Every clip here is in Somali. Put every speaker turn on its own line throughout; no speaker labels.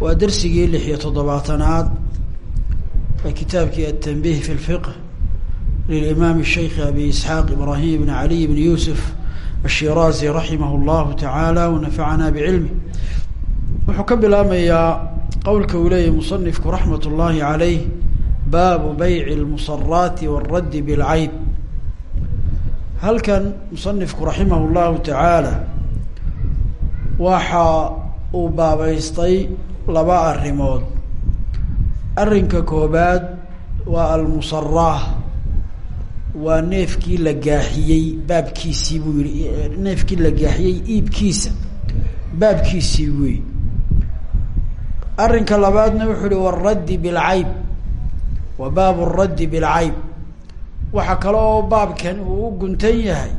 waa darsigii lix iyo toddobaatanaad ee kitaabkii aلتنbih fi الفqه lلimaam الشhaykh abi isحaaq ibrahim بn عaliي بn yusuf الshiraazi raximah الlahu taعaalى wanafacana bcilmi wuxuu ka bilaamayaa qowlka uu leeyahy muصنifku raxmat الlahi عaleyh baabu bayc الmusaraati wالradd bاlcayb halkan muصنifku raximah الlahu taعaalى waxa uu baabeystay laba arrimood. Arrinka koobaad waa almusaraah waa neefkii la gaaxiyey baabkiisii buu yihi neefkii la gaaxiyey iibkiisa. Baabkiisii wey arrinka labaadna wuxuu yihi waraddi bilcayb wa baabu raddi bilcayb waxaa kale oo baabkan uu u guntan yahay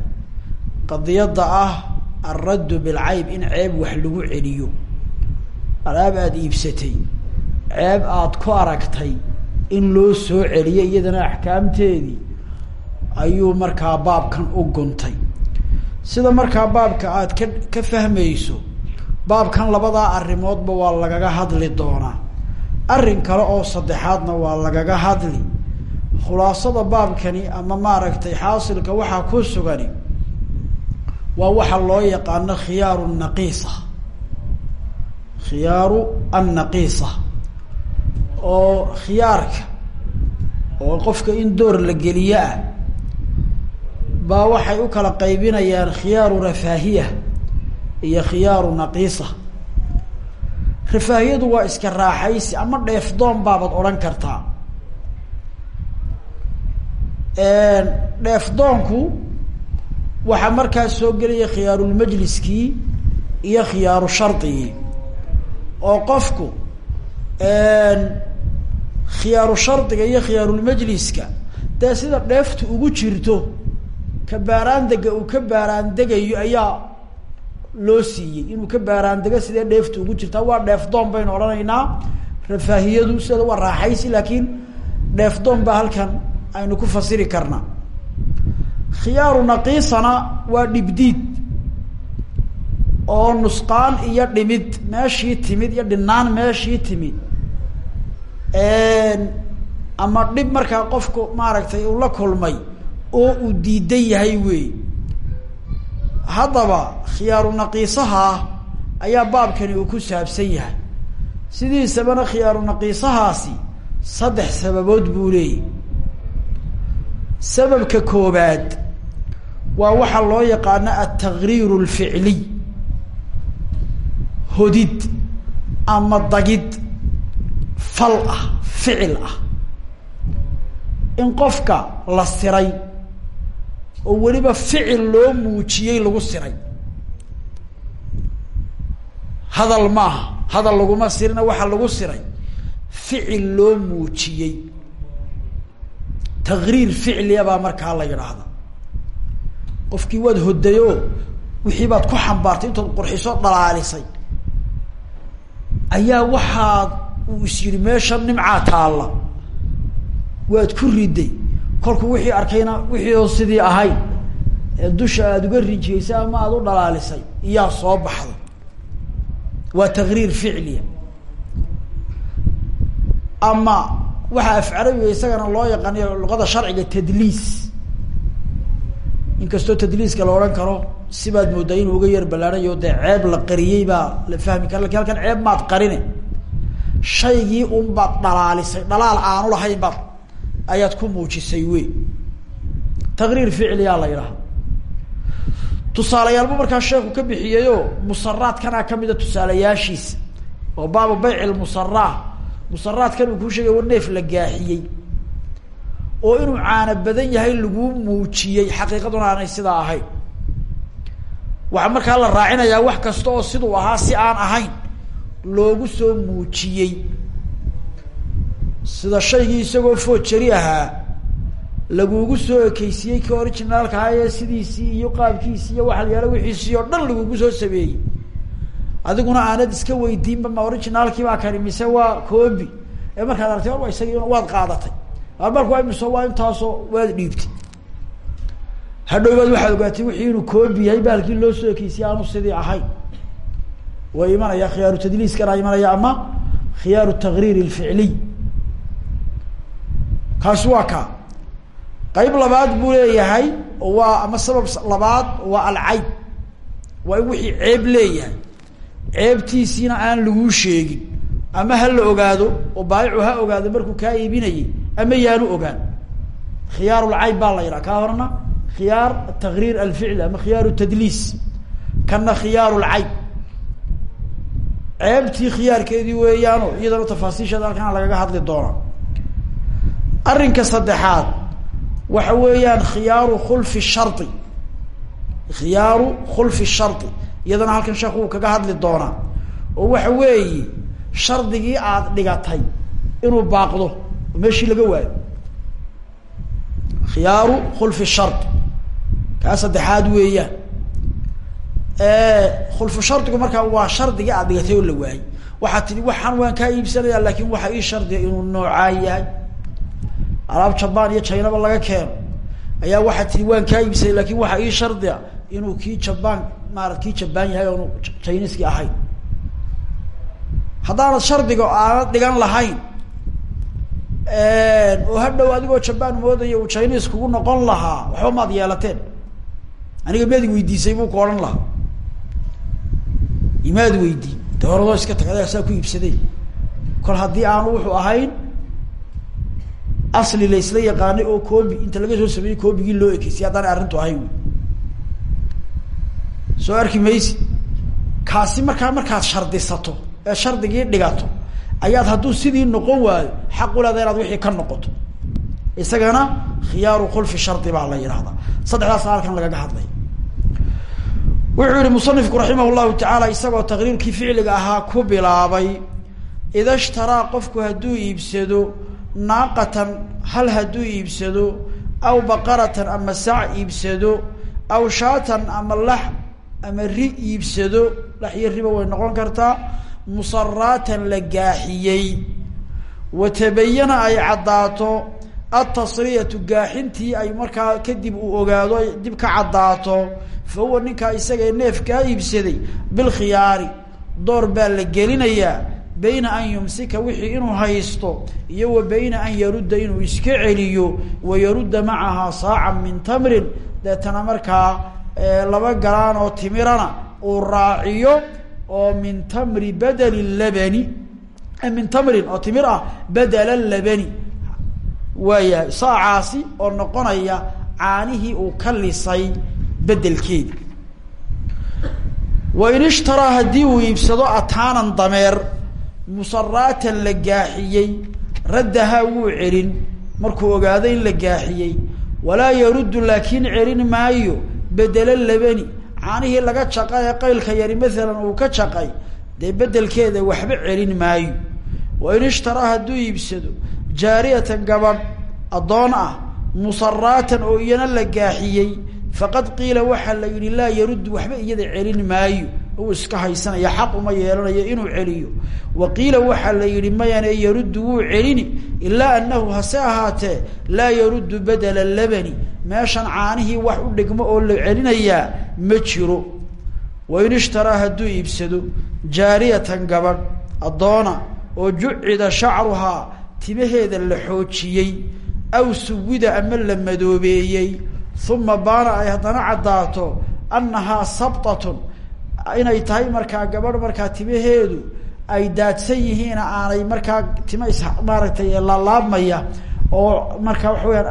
qadiyadda ah alraddu bilcayb in ceeb wax lagu celiyo alaab aada iibsatay ceeb aada ku aragtay in loo soo celiyo iyadana axkaamteedii ayuu markaa baabkan u guntay. Sida markaa baabka aada ka ka fahmayso baabkan labadaa arrimoodba waa lagaga hadli doonaa. Arrin kale oo saddexaadna waa lagaga hadli. Khulaasada baabkani ama maaragtay xaasilka waxaa ku sugani waa waxa loo yaqaano khiyaaru naqiisa khiyaaru annaqiisa oo khiyaarka oo qofka in door la geliyo ah baa waxay u kala qaybinayaan khiyaaru rafaahiya iyo khiyaaru naqiisa. Rafaahiyadu waa iska raaxaysi ama dheefdoon baabad odhan kartaa. Dheefdoonku waxaa markaas soo gelaya khiyaarulmajliskii iyo khiyaaru shardigii oo qofku khiyaaru shardiga iyo khiyaarulmajliska dee sida dheeftu ugu jirto ka baaraandega uu ka baaraandegayo ayaa loo siiyey. Inuu ka baaraandego sidee dheeftu ugu jirtaa waa dheefdoon baynu odhanaynaa rafaahiyadu sida waa raaxaysi laakiin dheefdoon baa halkan aynu ku fasiri karnaa. Khiyaaru naqiisana waa dhibdiid oo nusqaan iyo dhimid meeshii timid iyo dhinaan meeshii timid ama dhib markaa qofku maaragtay uu la kulmay oo uu diidan yahay wey haddaba khiyaaru naqiisaha ayaa baabkani uu ku saabsan yahay. Sidiisabana khiyaaru naqiisahaasi saddex sababood buu leeyahy sababka koobaad waa waxaa loo yaqaano altagriir lficliy hodid ama dagid fal ah ficil ah. In qofka la siray oo weliba ficil loo muujiyey lagu siray. Hadal maaha hadal laguma sirina waxa lagu siray. Ficil loo muujiyey. Tagriir ficliya baa markaa la yidhaahda qofkii waad hodayo wixii baad ku xambaartay intood qurxiso dhalaalisay ayaa waxaad uu is meesha nimcaa taalla. Waad ku riday. Kolku wixii arkayna wixii oo sidii ahayd ee dusha aada uga rijiyeysay ama aada u dhalaalisay iyaa soo baxday. Waa tagriir ficliya. Ama waxaa af carabiga isagana loo yaqaaniyo luqada sharciga tadliis. Inkastoo tadliiska la odhan karo sibaad moodaa inuu uga yar ballaanayo dee ceeb la qariyey baa la fahmi kara laakiin halkan ceeb maad qarine. Shaygii un baad dhalaalisay dhalaal aanu lahayn baad ayaad ku muujisay wey taqriir ficliyaa la yidhaha tusaalayaalbu markaa sheeku ka bixiyeyo musaraadkanaa kamida tusaalayaashiisa oo baabu bayc lmusaraa musaraadkan uu kuu sheegay wa neef la gaaxiyey oo inuu caana badan yahay laguu muujiyey xaqiiqaduna aanay sidaa ahayn waxaa markaa la raacinayaa wax kasta oo siduu ahaa si aan ahayn loogu soo muujiyey. Sida shaygii isagoo foojari ahaa lagugu soo ekeysiyey kii originaalka ahaa ee sidiisii iyo qaabkiisii iyo waxa la yaalla wixiisii oo dhan lagugu soo sameeyey. Adiguna aanad iska weydiinba ma originaalkii baa kani mise waa coobi ee markaad aragtay isagii waad qaadatay. Marku imiso waa intaasoo waad dhiibtay hadhowbaad waxaad ogaatay wixii inuu coobi yahay baalkii loo soo ekeysiyey aanu sidii ahayn way imanaya khiyaaru tadliiskana imanaya ama khiyaaru taqriir lficliy kaasi waa kaa qayb labaad buu leeyahay oo waa ama sabab labaad waa alcayb. Waa in wixii ceeb leeyahay. Ceebtiisiina aan laguu sheegin. Ama ha ogaado oo baayicu ha ogaado markuu kaa iibinayay ama yaanu ogaan. Khiyaar lcayb baa la yidhaha. Kaa horna khiyaar taqriir alficli ama khiyaar tadliis kana khiyaar lcayb ceebtii khiyaarkeedii weeyaano iyadana tafaasiisheeda halkaan lagaga hadli doonaa arrinka saddexaad waxa weeyaan khiyaaru khulfi shari khiyaaru khulfi shari iyadana halkan sheekhu uu kaga hadli doonaa oo waxa weeye shardigii aada dhigatay inuu baaqdo meeshii laga waayo. Khiyaaru khulfi shari kaa saddexaad weeyaan. Khulfu shardigu markaa waa shardigii aad dhigatay oo la waayey waxaad tihi waxaan waan kaa iibsanaya laakin waxa ii shardiga inuu noocaa yahay. Alaab jabaan iyo jaynaba laga keeno. Ayaa waxaad tihi waan kaa iibsanay laakiin waxa ii shardiga inuu kii jabaan maara kii jabaan yahay oonu jayniskii ahayn. Haddaanad shardiga aanad dhigan lahayn oo hadhow adigoo jabaan moodaya uu jaynis kugu noqon lahaa waxba maad yeelateen aniga maad weydiisay buu ku odhan lahaa. Imaad weydii de iska tag adaa saa ku iibsaday. Kol haddii aanu wuxuu ahayn asli laysla yaqaanay oo coobi inta laga soo sameeyey coobigii loo ekeysay haddaan arrintu ahayn wy soo arki maysi. Kaasi markaa markaad shardisato ee shardigii dhigato ayaad hadduu sidii noqon waayo xaq u leeda inaad wixii ka noqoto isagana khiyaaru khulfi shardi baa la yidhahdaa saddexdaas halkan lagaga hadlay. Wuxuu yihi musanifku raximah llahu tacaala isagoo taqriirkii ficliga ahaa ku bilaabay ida shtaraa qofku hadduu iibsado naaqatan hal hadduu iibsado aw baqaratan ama sac iibsado aw shaatan ama lax ama ri iibsado lax riba way noqon kartaa musaraatan la gaaxiyey wa tabayana ay caddaato altasriyatu gaaxintii ay markaa kadib uu ogaado ay dib ka caddaato fa huwa ninkaa isaga ee neefkaa iibsaday bilkhiyaari door baa la gelinayaa bayna an yumsika wixii inuu haysto iyo wa bayna an yarudda inuu iska celiyo wa yarudda macahaa saacan min tamrin deetana markaa laba galaan oo timirana uu raaciyo oo min tamri badeli labani min tamrin oo timir ah badela labani waayahay saacaasi oo noqonaya caanihii uu ka lisay bedelkeedi wa in ishtaraa haddii uu iibsado ataanan dameer musaraatan la gaaxiyey raddahaa wuu celin. Markuu ogaado in la gaaxiyey walaa yaruddu laakiin celin maayo bedela labani. Caanihii laga jaqa ee qaylka yari maalan uu ka jaqay dee bedelkeeda waxba celin maayo. Wa in ishtaraa hadduu iibsado jaariyatan gabadh addoon ah musaraatan oo iyana la gaaxiyey faqad qiila waxaa la yidhi laa yaruddu waxba iyada celin maayo. Uu iska haysanaya xaq uma yeelanayo inuu celiyo. Wa qiila waxaa la yihi mayane yaruddu wuu celini ilaa anahu hase ahaatee laa yaruddu badela labani. Meeshan caanihii wax u dhigmo oo la celinayaa ma jiro. Wain ishtaraa hadduu iibsado jaariyatan gabadh addoona oo jucida shacruhaa timaheeda la xoojiyey aw suwida ama la madoobeeyey uma baana ay haddana caddaato annahaa sabtatun inay tahay markaa gabadh markaa timaheedu ay daadsan yihiin aanay markaa tima is maaragtay laalaabmaya oo markaa waxa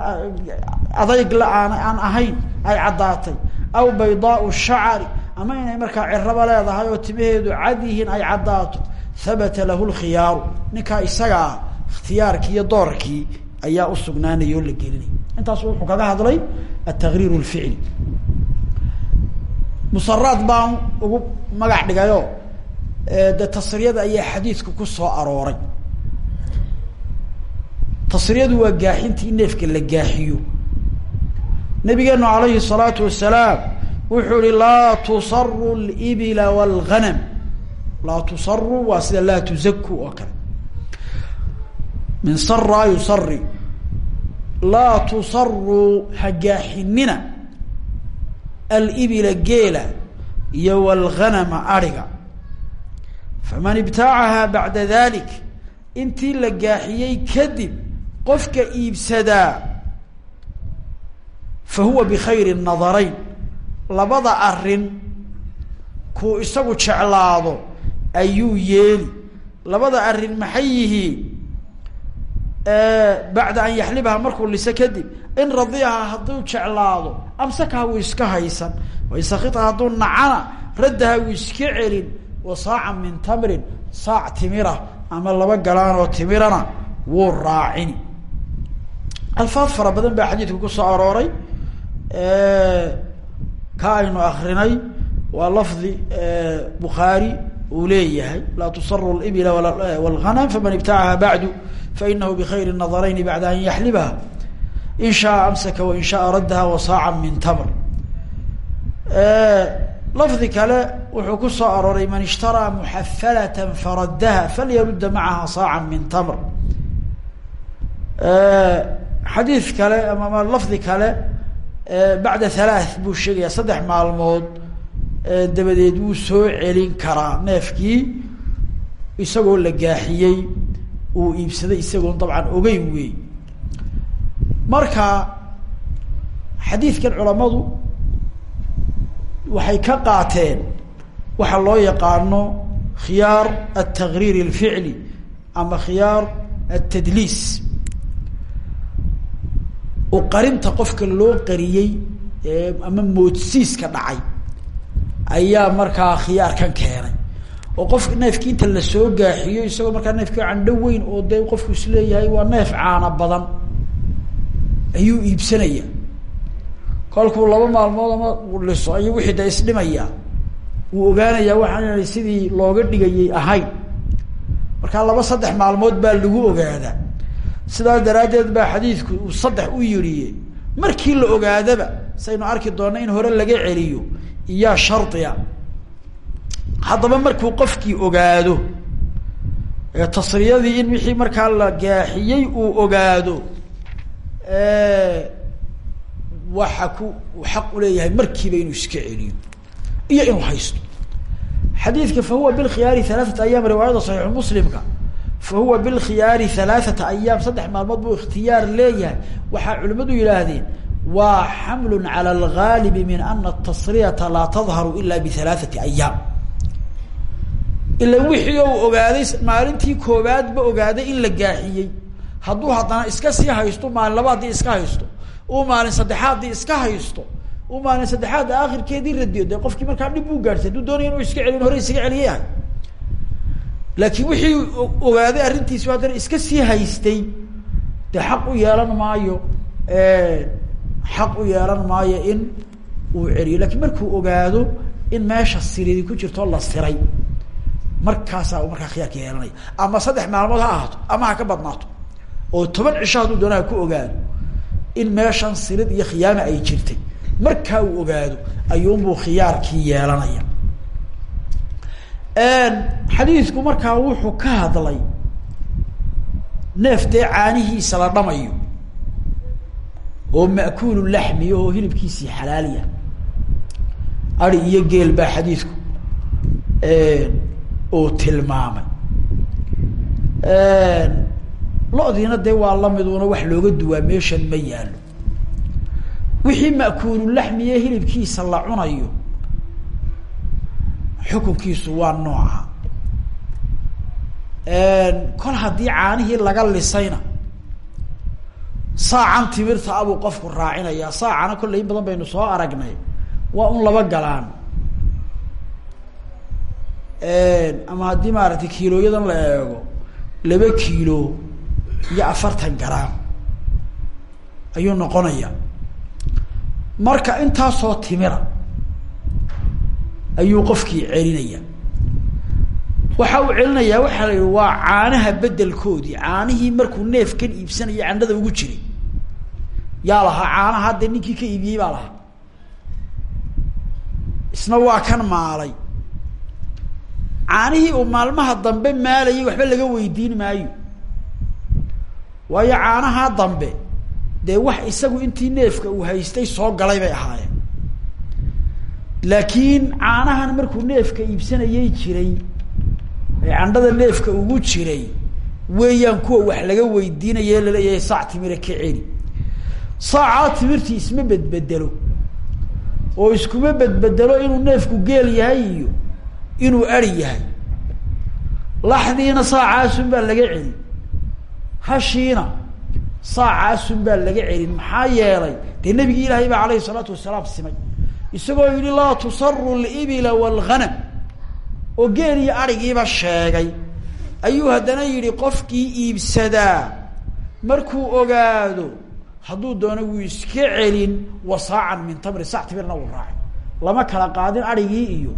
adayg la aan aan ahayn ay caddaatay. Aw baydaau shacari ama inay markaa ciraba leedahay oo timaheedu cad yihiin ay caddaato habata lahu lkhiyaaru ninkaa isagaa ikhtiyaarkii iyo doorkii ayaa usugnaanaya oo la gelinay intaas wuxuu kaga hadlay atakriir lficli musaraad baan ugu magac dhigayo de tasriyada ayaa xadiisku ku soo arooray. Tasriyadu waa gaaxintii in neefka la gaaxiyo. Nabigeenu alayhi salaatu wasalaam wuxuu yihi laa tusaru libila wاlganam laa tusaru waa sida laa tuzaku oo kale min sara yusari laa tusaru hagaaxinina alibila geela iyo wاlganama ariga faman ibtaacahaa bacda dalik intii la gaaxiyey kadib qofka iibsadaa fa huwa bikhayri nadarayn labada arrin kuu isagu jeclaado ayuu yeeli. Labada arrin maxay yihiin bacda an yaxlibaha markuu liso kadib in radiaha hadduu jeclaado amsakaha wuu iska haysan waysakita hadduu nacana raddaha wuu iska celin wa saacan min tamrin saac timira ama laba galaan oo timirana wuu raacini. Alfaad fara badan baa xadiidku ku soo arooray. Ka aynu akrinay waa lafdi bukhaari uu fainahu bkhayri nadarayni bacda an yaxlibaha in shaaa amsaka wain shaaa raddaha wasaaca min tamr lafdi kale wuxuu ku soo arooray man ishtaraa muxafalata faraddaha falyarudda macaha saaca min tamr xadiid kale ama lafdi kale bacda halaath buu sheegaya saddex maalmood dabadeed wuu soo celin karaa neefkii isagoo la gaaxiyey uu iibsaday isagoon dabcan ogeyn wey marka xadiidkan culamadu waxay ka qaateen waxa loo yaqaano khiyaar altagriir alficli ama khiyaar altadliis uqarinta qofka loo qariyey ama moodsiiska dhacay ayaa markaa khiyaarkan keenay oo qofka neefki inta la soo gaaxiyo isagoo markaa neefki candho weyn oo dee qofku is leeyahay waa neef caana badan. Ayuu iibsanaya kolkuu laba maalmood ama liso ayuu wixii da isdhimaya wuu ogaanayaa waxaan sidii looga dhigayay ahayn. Markaa laba saddex maalmood baa lagu ogaadaa sidaa daraaddeed baa xadiidku uu saddex u yiriye markii la ogaadaba saynu arki doona in hore laga celiyo iyaa shardiya haddaba markuu qofkii ogaado tasriyadii in wixii markaa la gaaxiyey uu ogaado waxa ku xaq uleeyahay markiiba inuu iska celiyo iyo inuu haysto. Xadiidka fahuwa bilkhiyaari halaaata ayaam riwaayada saxiixu muslimka fahuwa bilkhiyaari halaaata ayaam saddex maalmood buu ikhtiyaar leeyahay. Waxaa culimadu yidhaahdeen waa xamlun cala algaalibi min ana tasriyata laa tadharu ila bihalaaati ayaam ila wixii ou ogaaday maalintii koobaadba ogaaday in la gaaxiyey hadduu haddana iska sii haysto maalin labaadii iska haysto uu maalin saddexaadii iska haysto uu maalin saddexaadda akhirkeedii radiyo dee qofkii markaa dhib buu gaartay hadduu doonaya inuu iska celiyo hore isaga celiyayahay laakiin wixii ogaaday arrintiisi haddana iska sii haystay. Dee xaq u yeelan maayo xaq u yeelan maayo in uu celiyo. Lakin markuu ogaado in meesha siridi ku jirto la siray markaasaa markaa khiyaarka yeelanaya. Ama saddex maalmood ha ahaato ama ha ka badnaato. Oo toban cisho hadduu doonaa ku ogaado in meeshan sirid iyo khiyaama ay jirtay. Markaa uu ogaado ayuunbuu khiyaarkii yeelanaya. Xadiidku markaa wuxuu ka hadlay neef dee caanihiisa la dhamayo. Oo ma'kuulu laxmiya oo hilibkiisii xalaaliya. Ari iyo geel baa xadiidku uu tilmaamay lo-diina dee waa lamiduna wax looga duwaa meeshan ma yaalo wixii ma'kuululaxmiye hilibkiisa la cunayo xukunkiisu waa nooca. Kol haddii caanihii laga lisayna saacan timirta abuu qofku raacinayaa saacana kolley in badan baynu soo aragnay waa un laba galaan ama haddii maaragtay kiilooyadan la eego laba kiilo iyo afartan garaam ayuu noqonaya. Marka intaasoo timira ayuu qofkii celinaya. Waxa uu celinayaa waxaa la yihi waa caanaha bedelkoodii caanihii markuu neefkan iibsanaya candhada ugu jiray yaa lahaa caanaha hadda ninkii ka iibiyey baa lahaa. Isna waa kan maalay caanihii uu maalmaha dambe maalayay waxba laga weydiin maayo. Waayo caanaha dambe dee wax isagu intii neefka uu haystay soo galay bay ahaayeen. Laakiin caanahan markuu neefka iibsanayay jiray ee candhada neefka ugu jiray weeyaan kuwa wax laga weydiinaya la leeyahay saac timira ka celi. Saacaa timirtii isma bedbedelo oo iskuma bedbedelo inuu neefku geel yahay iyo inuu ari yahay. Laxdiina saacaasun baa laga celin. Hashiina saacaasun baa laga celin. Maxaa yeelay dee nabigi ilaahay baa alayhi salaatu wasalaam simay. Isagoo yihi laa tusaru libila wlghanam oo geel iyo arigiiba sheegay. Ayuu haddana yihi qofkii iibsadaa markuu ogaado hadduu doono wuu iska celin wasaacan min tamri sac timirna uu raacay. Lama kala qaadin arigii iyo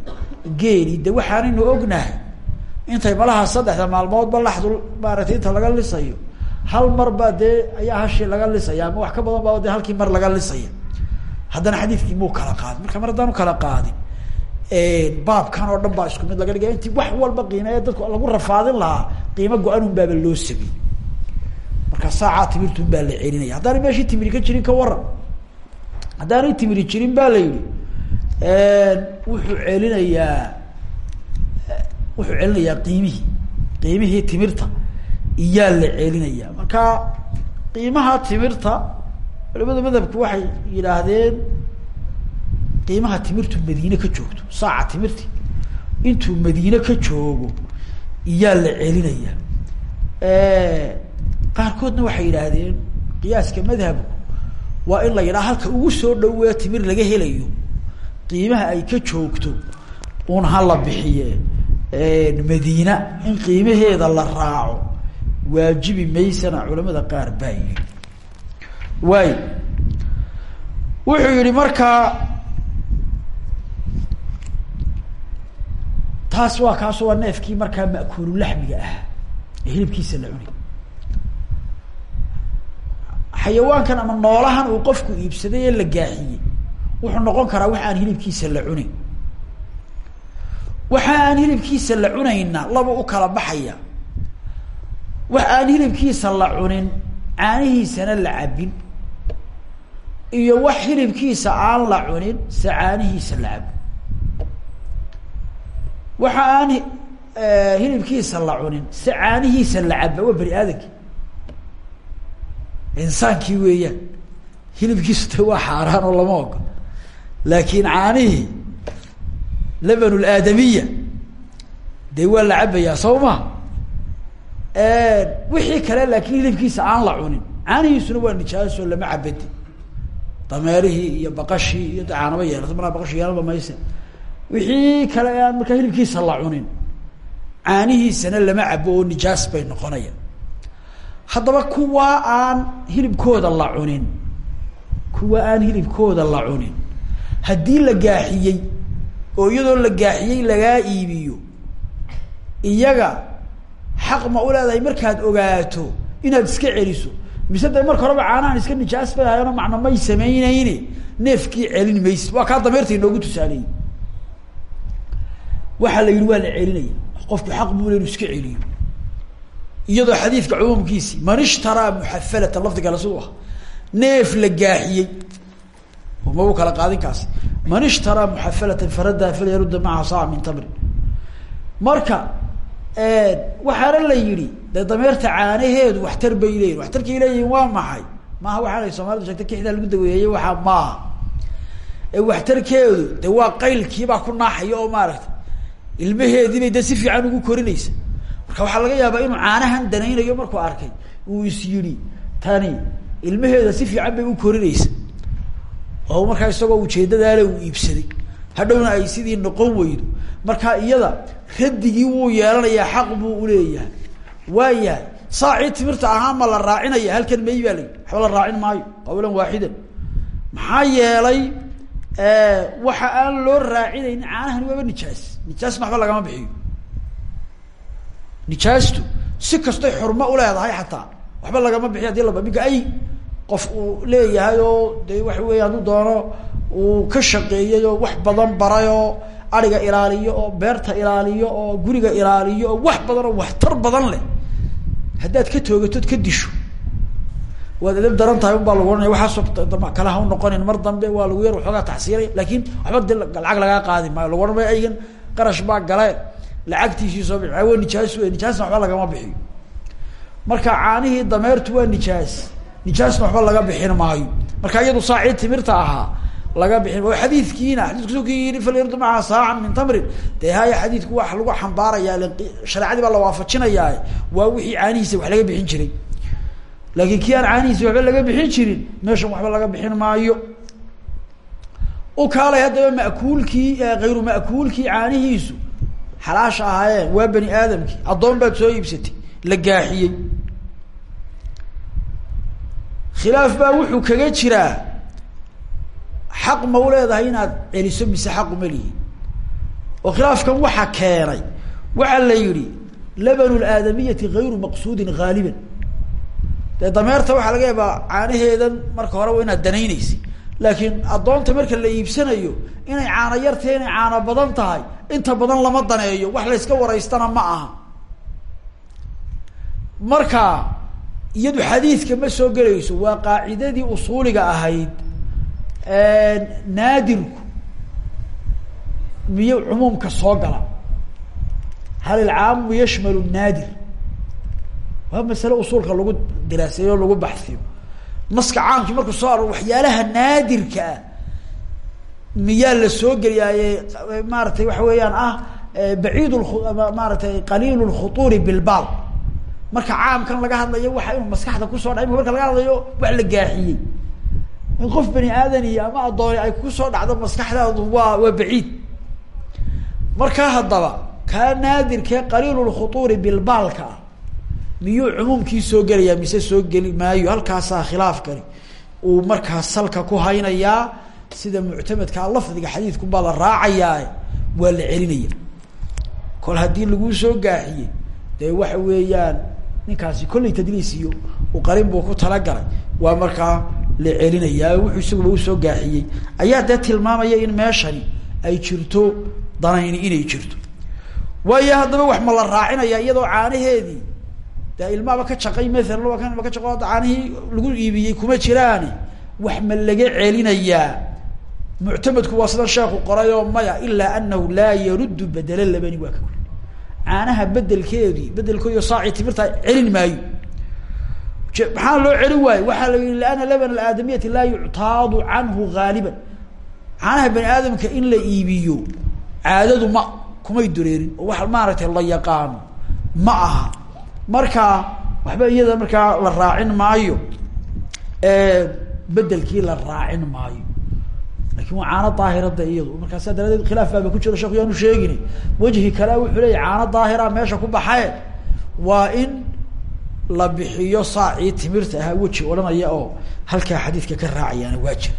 geeli de waxaanaynu ognahay. Intay malaha saddexda maalmoodba laxdu maaragtay inta laga lisayo. Hal mar baa dee ayaa hashii laga lisaya ama wax ka badan baa dee halkii mar laga lisaya. Haddana xadiidkii muu kala qaadin. Marka mar haddaanu kala qaadin baabkan oo dhan baa isku mid laga dhigay. Intii wax walba qiimeeye dadku lagu rafaadin lahaa qiimo go-an un baaba loo samey marka saacaa timirtun baa la celinaya. Haddaanay meeshii timiri ka jirin ka waran haddaanay timiri jirin baa la yihi wuxuu celinayaa wuxuu celinayaa qiimihii qiimihii timirta iyaa la celinaya marka qiimaha timirta culimada madhabku waxay yidhaahdeen qiimaha timirtu madiine ka joogto saaca timirti. Intuu madiine ka joogo iyaa la celinaya qaarkoodna waxay yidhaahdeen qiyaaska madhabku waa in la yidhaha halka ugu soo dhaweeya timir laga helayo qiimaha ay ka joogto un hala bixiye madiina in qiimaheeda la raaco waajibi maysana culamada qaar baa yidhi. Waay. Wuxuu yihi markaa taas waa kaaso waa neefkii markaa ma'kuululaxmiga ah ee hilibkiisa la cuni xayawaankan ama noolahan uu qofku iibsaday ee la gaaxiyey wuxuu noqon karaa wax aan hilibkiisa la cunayn waxa aan hilibkiisa la cunayna laba u kala baxaya. Wax aan hilibkiisa la cunin caanihiisana la cabin iyo wax hilibkiisa aan la cunin se caanihiisa la cabin waxa aan hilibkiisa la cunin se caanihiisa la caba waa bani aadamki insaankii weeyaan hilibkiisu waa xaaraan oo lama ogo laakiin caanihii laban laadamiya dee waa la cabayaa soo ma? Wixii kale laakiin hilibkiisa aan la cunin. Caanihiisuna waa nijaaso lama cabadi dameerihii iyo baqashii iyo caanaba yeelato manaa baqashi yeelaba mayse. Wixii kale aan markaa hilibkiisa la cunin. Caanihiisana lama cabo oo nijaas bay noqonayaan. Haddaba kuwaa aan hilibkooda la cunin. Kuwa aan hilibkooda la cunin haddii la gaaxiyey oo iyadoo la gaaxiyey lagaa iibiyo iyaga xaq ma u leedahay markaad ogaato inaad iska celiso. Mise dee marka horeba caanahan iska nijaas bay ahaayeenoo macna may samaynayne neefkii celin maysid waa kaa dameerta inoogu tusaaleeyey. Waxaa la yidhi waa la celinaya qofku xaq buu le inu iska celiyo. Iyadoo xadiidka cumuumkiisi man ishtaraa muxafalatan lafdiga siduu ah neef la gaaxiyey ma u kala qaadin kaasi man ishtaraa muxafalatan faraddaha falyarudda macaha saaca min tamrin. Marka waxaana la yihi dee dameerta caanaheedu waxtar bay leeyihiin waxtarkay leeyihiin waa maxay? Maaha waxaanay soomaalida sheegtay kixdaa lagu daweeyey waxaa maaha. Waxtarkeedu de waa qaylkiibaa ku naaxaya oo maaragta ilmaheediibay dee si fiican ugu korinaysa. Marka waxaa laga yaabaa inuu caanahan danaynayo markuu arkay uu is yidhi tani ilmaheeda si fiican bay u korinaysa oo markaa isagoo ujeedadaale uu iibsaday. Hadhowna ay sidii noqon weydo. Markaa iyada raddigii wuu yeelanayaa xaq buu uleeyahay waayahay saacii timirta ahaa ma la raacinaya halkan may baa layihi waxba la raacin maayo qawlan waaxidan. Maxaa yeelay waxa aan loo raacinaynin caanahan waaba nijaas. Nijaasna waxba lagama bixiyo. Nijaastu si kastay xurmo uleedahay xataa. Waxba lagama bixiy haddii laba minka ay qof uu leeyahay oo de waxa weya hadduu doono uu ka shaqeeyay oo wax badan baray oo ariga ilaaliyo oo beerta ilaaliyo oo guriga ilaaliyo oo wax badan oo waxtar badan leh. Haddaad ka toogatood ka disho. Waad edab daran tahay un baa lagu ohanaya waxaasoo kale ha u noqonin mar dambe waa lagu yar waxoogaa tacsiiray laakin waxba de lacag lagaa qaadi maayo. Lagu ohan aygan qarash baa gale lacagtiisii soo bixi. Wa nijaas nijaasna waxba lagama bixiyo marka caanihii dameertu waa nijaas nijaasna waxba laga bixin maayo. Marka iyadu saacii timirta ahaa laga bixin o xadiidkiina xadidku ki yii falyardu maca saacan min tamrin. Dee haya xadiidku wax lagu xambaaraya shareecadii baa la waafajinayaa. Waa wixii caanihiisa wax laga bixin jiray. Laakiin kii aan caanihiisa waxba laga bixin jirin meeshan waxba laga bixin maayo. U kaalay haddaba makuulkii hayru makuulkii caanihiisu xalaasha ahaayeen waa bani aadamkii addoon baad soo iibsatay la gaaxiyey khilaaf baa wuxuu kaga jiraa xaq ma u leedahay inaad celiso mise xaq uma lihi. Oo khilaafkan waxa keenay waxaa la yihi labanu laadamiyati gayru maqsuudin haaliban dee dameerta waxaa laga yaabaa caanaheedan marka hore waa inaad danayneysay laakiin addoonta marka la iibsanayo inay caano yartahay inay caano badan tahay inta badan lama daneeyo wax la yska waraystana ma aha. Marka iyadu xadiidka ma soo gelayso waa qaacidadii usuuliga ahayd naadirku miyo cumuumka soo gala. Hal ilcaamu yashmalu naadir. Waa masale usuulka lagu diraaseeyo lagu baxiyo naska caamkii markuu soo aror waxyaalaha naadirka ah miyaa la soo geliyaaye maaratay waxa weeyaan ah baciid maaratay qaliil lkhutuuri bilbaal marka caamkan laga hadlayo waxa inuu maskaxda ku soo dha marka laga hadlayo wax la gaaxiyey. In qof bani aadani ama addooni ay ku soo dhacdo maskaxdaadu waa waa baciid. Markaa haddaba kaa naadirkee qaliil lkhutuuri bilbaalka ah miyuu cumuumkii soo gelayaa mise soo geli maayo? Halkaasaa khilaafkani uu markaa salka ku haynayaa sida muctamadkaa lafdiga xadiidku baa la raacayaa waa la celinaya kol haddii laguu soo gaaxiyey dee waxa weeyaan ninkaasi kollay tadliis iyo uqarin buu ku talagalay waa markaa la celinayaa wuxuu isaguba u soo gaaxiyey. Ayaa dee tilmaamaya in meeshani ay jirto danayni inay jirto. Waayo haddaba wax ma la raacinaya iyadoo caanaheedii dee ilmaaba ka shaqay maalan waa kan ka shaqo hadda caanihii lagu iibiyey kuma jiraani. Wax ma laga celinayaa? Muctamadku waa sidan sheeku qoray oo maya ilaa anahu laa yaruddu bedela labani waa ka kuli caanaha bedelkeedii bedelkoodi saaci timirta celin maayo. Maxaa loo celin waayo waxaa la yihi liana laban alaadamiyati laa yuctaadu canhu gaaliban caanaha bani aadamka in la iibiyo caadadu ma kumay dureerin oo wax maaragtay la yaqaano ma aha. Marka waxba iyada markaa la raacin maayo bedelkii la raacin maayo laakiin waa caano daahirada iyadu. Markaasa daradeed khilaaf baaba ku jiro sheku yaanu sheegin wejhi kale wuxuu leya caano daahira meesha ku baxee waa in la bixiyo saacii timirta ahaa weji odhanaya oo halkaa xadiidka ka raacayaana waa jira.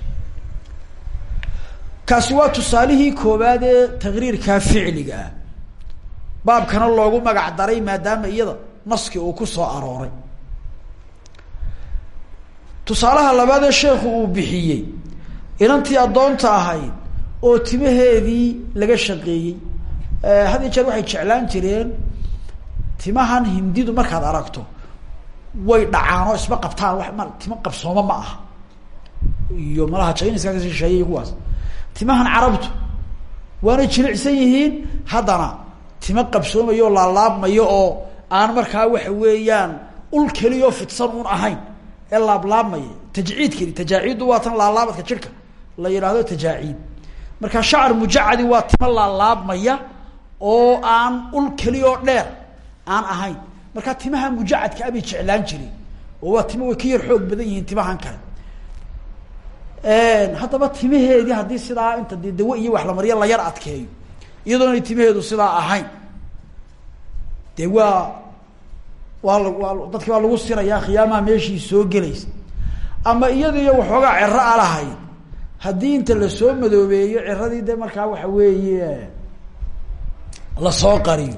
Kaasi waa tusaalihii koowaad ee taqriirkaa ficliga ah. Baabkana loogu magac daray maadaama iyada naski uu ku soo arooray. Tusaalaha labaadee sheekhu uu bixiyey inantii addoonta ahayd oo timaheedii laga shaqeeyey had iyo jeer waxay jeclaan jireen timahan hindidu markaad aragto way dhacaan oo isma qabtaan wa ma tima qabsooma ma aha. Iyo malaha jiniska kasi shisheeye iyo kuwaas. Timahan carabtu waana jilicsan yihiin haddana tima qabsoomayo oo laalaabmayo oo aan markaa waxa weeyaan ul keliyao fidsan un ahayn ee laablaabmaya tajciidkani tajaaciiddu waa tan laalaabadka jirka la yidhaahdo tajaaciid. Marka shacar mujacadi waa tima laalaabmaya oo aan ul keliyaoo dheer aan ahayn. Marka timaha mujacadka abay jeclaan jireen oo waa tima way ka yar xoog badan yihiin timahan kale. Haddaba timaheedii haddii sidaa inta de dawo iyo wax la mariyo la yar adkeeyo iyadoona ay timaheedu sidaa ahayn. Dee waa waa la waa dadki waa lagu sirayaa khiyaamaha meeshii soo gelaysa. Ama iyadiyo waxoogaa cero a lahayd haddii inta la soo madoobeeyo ciradii de markaa waxa weeye la soo qariyo.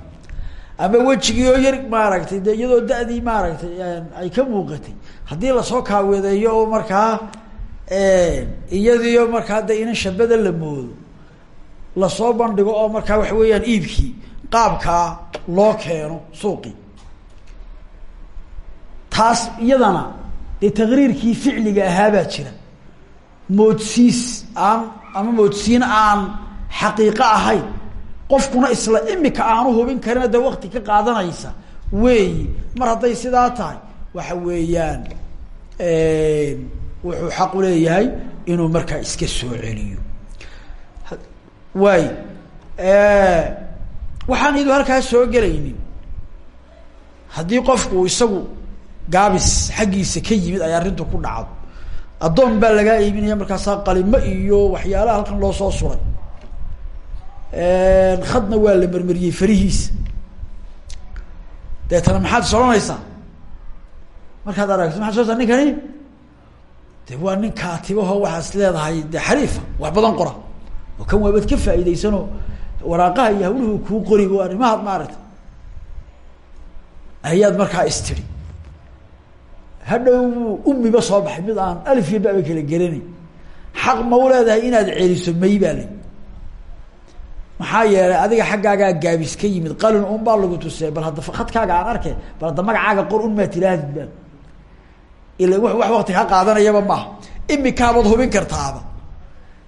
Ama wejigii oo yar maaragtay de iyadoo da-dii maaragtay ay ka muuqatay. Haddii la soo kaawedeeyo oo markaa iyadiio markaa de ina shabada la moodo la soo bandhigo oo markaa waxa weeyaan iibkii qaabkaa loo keeno suuqii. Taas iyadana dee taqriirkii ficliga ahaa baa jira moodsiis aan ama moodsiin aan xaqiiqo ahayn qofkuna isla imika aanu hubin karina dee wakti ka qaadanaysa. Weeyi mar hadday sidaa tahay waxa weeyaan wuxuu xaq uleeyahay inuu markaa iska soo celiyo. Waay waxaan idu halkaa soo gelaynin. Haddii qofku isagu gaabis xaggiisa ka yimid ay arrintu ku dhacdo addoon baa lagaa iibinaya markaasaa qalimo iyo waxyaalaha halkan loo soo suray. Khadna waa la mermeriyey farihiisa deetana maxaad soranaysaa markaad aragto maxad soota ninkani? De waa nin kaatibaho waxaas leedahay de xariifa wax badan qora. Oo kan waabad ka faa'iidaysanoo waraaqaha iyo hawluhu kuu qori o arrimahaad maaragta ayaad markaa istiri hadhow umiba soo baxay mid aan alif iyo baba kala gelanayn xaq ma u inaad celiso may baa la maxaa yeelay adiga xaggaagaa gaabis ka yimid qalin un baa lagu tusee bal hadda khadkaaga aan arkay bal hadda magacaaga qor un maa tilaahdid ba ila w wax wakti ka qaadanayaba maaha imikaabaad hubin kartaaba.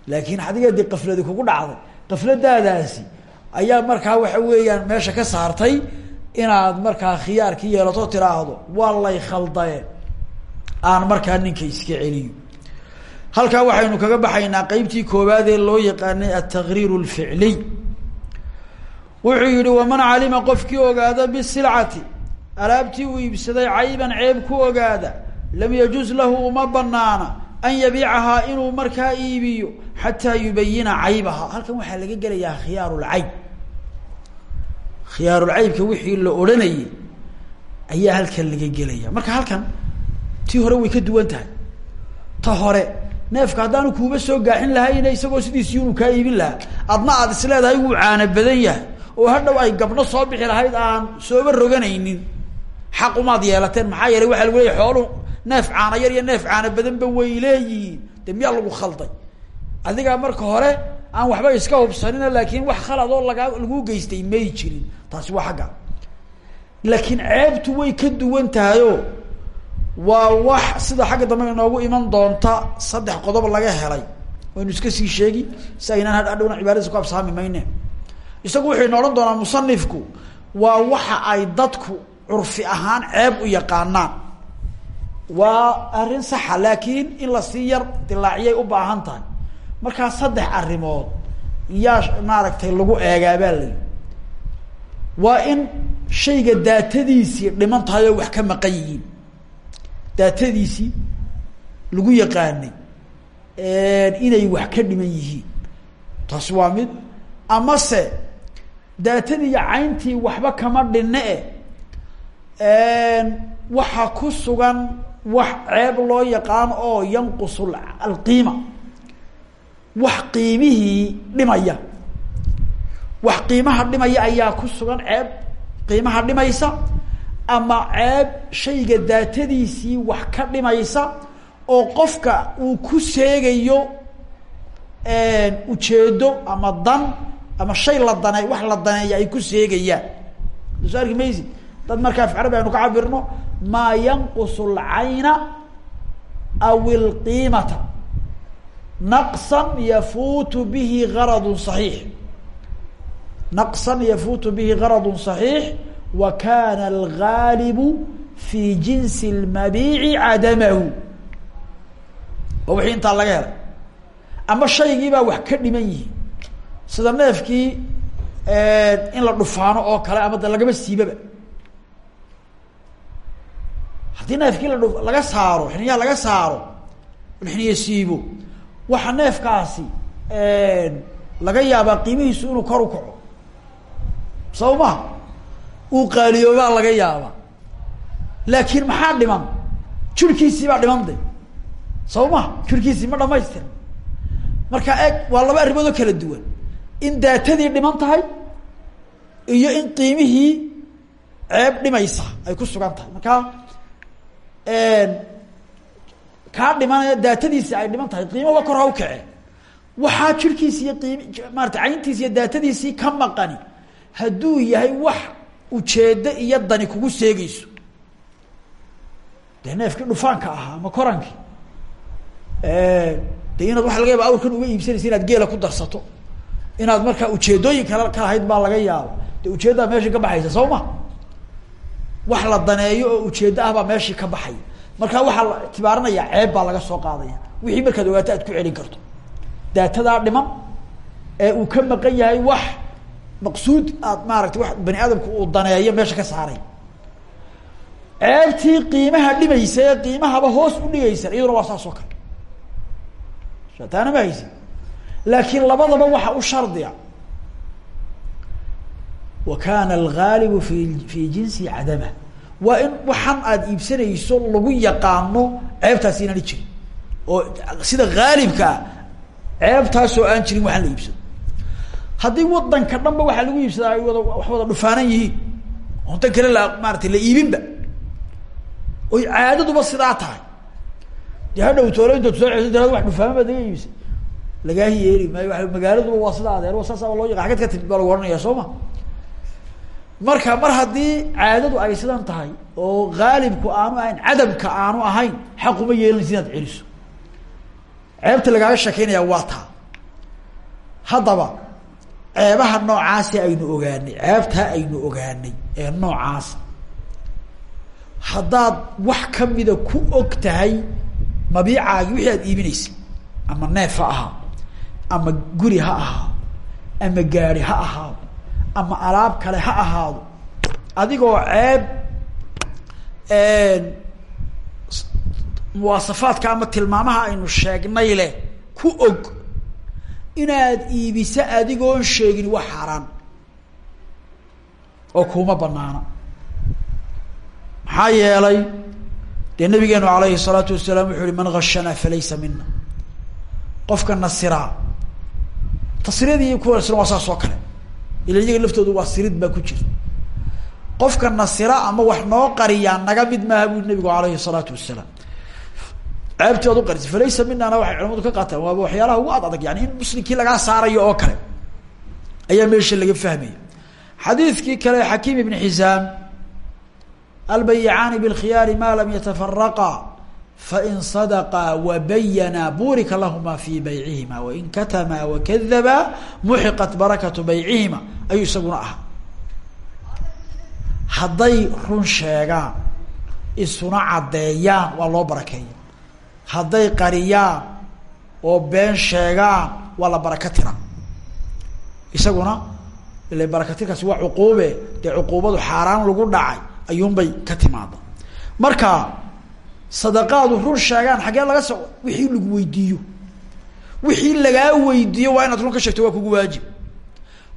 Laakiin adiga dee kafladi kugu dhacday. Kafladaadaasi ayaa markaa waxa weeyaan meesha ka saartay inaad markaa khiyaarki yeelato tiraahdo waa lay khaldaye aan markaa ninka iska celiyo. Halkaa waxaynu kaga baxaynaa qeybtii koowaad ee loo yaqaanay altaqriir lficliy wuxuu yihi waman calima qofkii ogaada bisilcati alaabtii uu iibsaday cayban ceeb ku ogaada lam yajuz lahu uma banaana an yabiicahaa inuu markaa iibiyo xataa yubayina caybaha halkan waxaa laga gelayaa khiyaarulcayb khiyaarulcaybka wixii la odhanayay ayaa halkan laga gelaya marka halkan tii hore way ka duwan tahay ta hore neefka haddaanu kuuba soo gaaxin lahayna isagoo sidiisii unu kaa iibin lahaa adna aad is leedahay wuu caana badan yahay. Oo hadhow ay gabdho soo bixi lahayd aan sooba roganaynin. Xaq umaad yeelateen maxaa yeelay waxaa lagu leeyahy xoolu neef caana yar iyo neef caana badanba way leeyihiin. De miyaa lagu khalday? Adigaa marka hore aan waxba iska hubsanina laakiin wax khalad oo lagaa laguu geystay may jirin. Taasi waa xagga. Laakiin ceebtu way ka duwan tahayo waa wax sida xagga dambe inoogu iman doonta saddex qodob laga helay. Waynu iska sii sheegi si aynaan hadhowna cibaadadiisa ku absaami mayne. Isagu wuxuu ina odhan doonaa musanifku waa waxa ay dadku curfi ahaan ceeb u yaqaanaan. Waa arrin saxa laakiin in la sii yar dilaaciyay u baahan tahay. Markaa saddex arrimood yaa maaragtay lagu eegaabaa layi waa in shayga daatadiisii dhiman tahay oo wax ka maqan yihiin daatadiisii lagu yaqaanay inay wax ka dhiman yihiin. Taasi waa mid amase daatadii cayntii waxba kama dhinne e waxa ku sugan wax ceeb loo yaqaan oo yanqus alqiima. Wax qiimihii dhimaya. Wax qiimaha dhimaya ayaa ku sugan ceeb. Qiimaha dhimaysa ama ceeb shayga daatadiisii wax ka dhimaysa oo qofka uu ku seegayo ujeedo ama dan ama shay la dane wax la daneeya ay ku seegayaan. Soo arki dad markaa af carabi aynu ka cabirno maa yanqus alcayna aw ilqiimata naqsan yafuutu bihi garadu صaxiix naqsan yafuutu bihi garadu صaxiix wa kana algaalibu fi jinsi اlmabiici cadamahu oo wixii intaa laga helay ama shaygii baa wax ka dhiman yihi sida neefkii in la dhufaano oo kale ama de lagama siibaba. Haddii neefkii la dhu laga saaro xiniyaha laga saaro xiniye siibo waxa neefkaasi laga yaabaa qiimihiisu inuu kor u kaco. Soo uu qaaliyoobaa laga yaabaa. Laakiin maxaa dhiman jirkiisii baa dhiman de soo ma? Jirkiisii ma dhamaystir marka eeg waa laba arrimood oo kala duwan. In daatadii dhiman tahay iyo in qiimihii ceeb dhimaysa ay ku sugan tahay. Markaa kaa dhimanaya daatadiisi ay dhiman tahay qiimaba kor ha u kace. Waxaa jirkiisi iyo qiim maarata cayntiisi iyo daatadiisii ka maqani. Hadduu yahay wax ujeedo iyo dani kugu seegeyso dee neefkii dhufaanka ahaa ama korankii. De inaad waxa laga yaaba awrkan uga iibsanaysa inaad geela ku darsato. Inaad markaa ujeedooyin kale ka lahayd baa laga yaaba de ujeeddaa meeshii ka baxaysa soo ma? Wax la daneeyo oo ujeeddo ah baa meeshii ka baxaya markaa waxaa la ictibaarinaya ceeb baa laga soo qaadaya. Wixii markaad ogaato aad ku celin karto. Daatadaa dhiman ee uu ka maqan yahay wax maqsuud aad maaragtay wax bani aadamku uu daneeyo meesha ka saaray. Ceebtii qiimaha dhimaysa ee qiimahaba hoos u dhigaysa iyaduna waa saas oo kale. Taana ma haysi laakiin labadaba waxa u shardiya. Wa kana algaalibu fi fi jinsi cadama waa in waxan aada iibsanayso lagu yaqaano ceebtaasi inaani jirin. Oo sida haalibkaa ceebtaasoo aan jirin waxaan la iibsado haddii wadanka dhanba waxaa lagu iibsadaa ay wada wax wada dhufaanan yihiin. Ontan kale la maaratay la iibinba. Oy caadaduba sidaa tahay. Dee hadhow toolo intaad soo ceso tirado wax dhufaaman baad naga iibisay lagaahi yeeli maayo waa sidaa adeer saasaba loo yaqa ka timid baa lagu marka mar haddii caadadu ay sidan tahay oo haalibku aanu ahayn cadamka aanu ahayn xaquma yeelanaysa inaad celiso. Ceebta lagaaga sheekeynaya waa taa. Haddaba ceebaha noocaasi aynu ogaanay ceebtaa aynu ogaanay ee noocaasa haddaad wax kamida ku og tahay mabiicaagi wixii aad iibinaysay ama neef ha ahaa ama guri ha ahaa ama gaari ha ahaado ama alaab kale ha ahaado adigoo ceeb muwaasafaadka ama tilmaamaha aynu sheegnay leh ku og inaad iibiso adigoon sheegin wax xaaraan oo kuma banaana maxaa yeelay dee nabigeenu alayhi الsalaatu wasalaam wuxu uhi man gashana falaysa mina qofka nasiraa tasriyadii kuwa waa saas oo kale ila iyaga laftoodu waa sirid baa ku jira qofka nasira ama wax noo qariyaa naga mid maaha bui nabigu alayhi الsalaatu wasalaam ceebti ad uqarisa falaysa minana waxay culamadu ka qaataan? Waaba waxyaalaha ugu ad adag yani in muslimkii lagaa saarayo oo kale. Ayaa meesha laga fahmaya xadiidkii kale xakiim ibn xisaam albayicaani bاlkhiyaari ma lam yatafaraqa fain sadqa wabayana burika lahuma fi baycihima wain katama wakadaba muxiqat barakatu baycihima ayuu isaguna ahaa. Hadday run sheegaan isuna caddeeyaan waa loo barakeeya hadday qariyaan oo been sheegaan waa la baraka tira. Isaguna ila barakatirkaasi waa cuquube dee cuquubadu xaaraan lagu dhacay ayuunbay ka timaada marka sadaqaadu run sheegaan xaggee laga so wixii lagu weydiiyo. Wixii lagaa weydiiyo waa inaad run ka sheegto waa kugu waajib.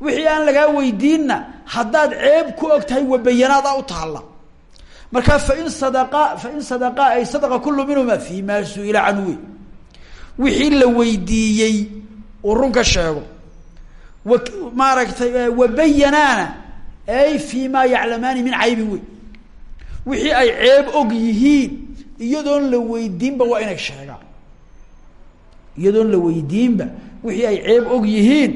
Wixii aan lagaa weydiinna haddaad ceeb ku og tahay wabayanaada u taalla markaa fain sadaqa fain sadaqa ay sadaqa kulu minhuma fi ma su'ila canhu wixii la weydiiyey uu run ka sheego. Wa maaragtay wabayanaana ay fi ma yaclamaani min caybin wey wixii ay ceeb og yihiin iyadoon la weydiinba waa inay sheegaan. Iyadoon la weydiinba wixii ay ceeb og yihiin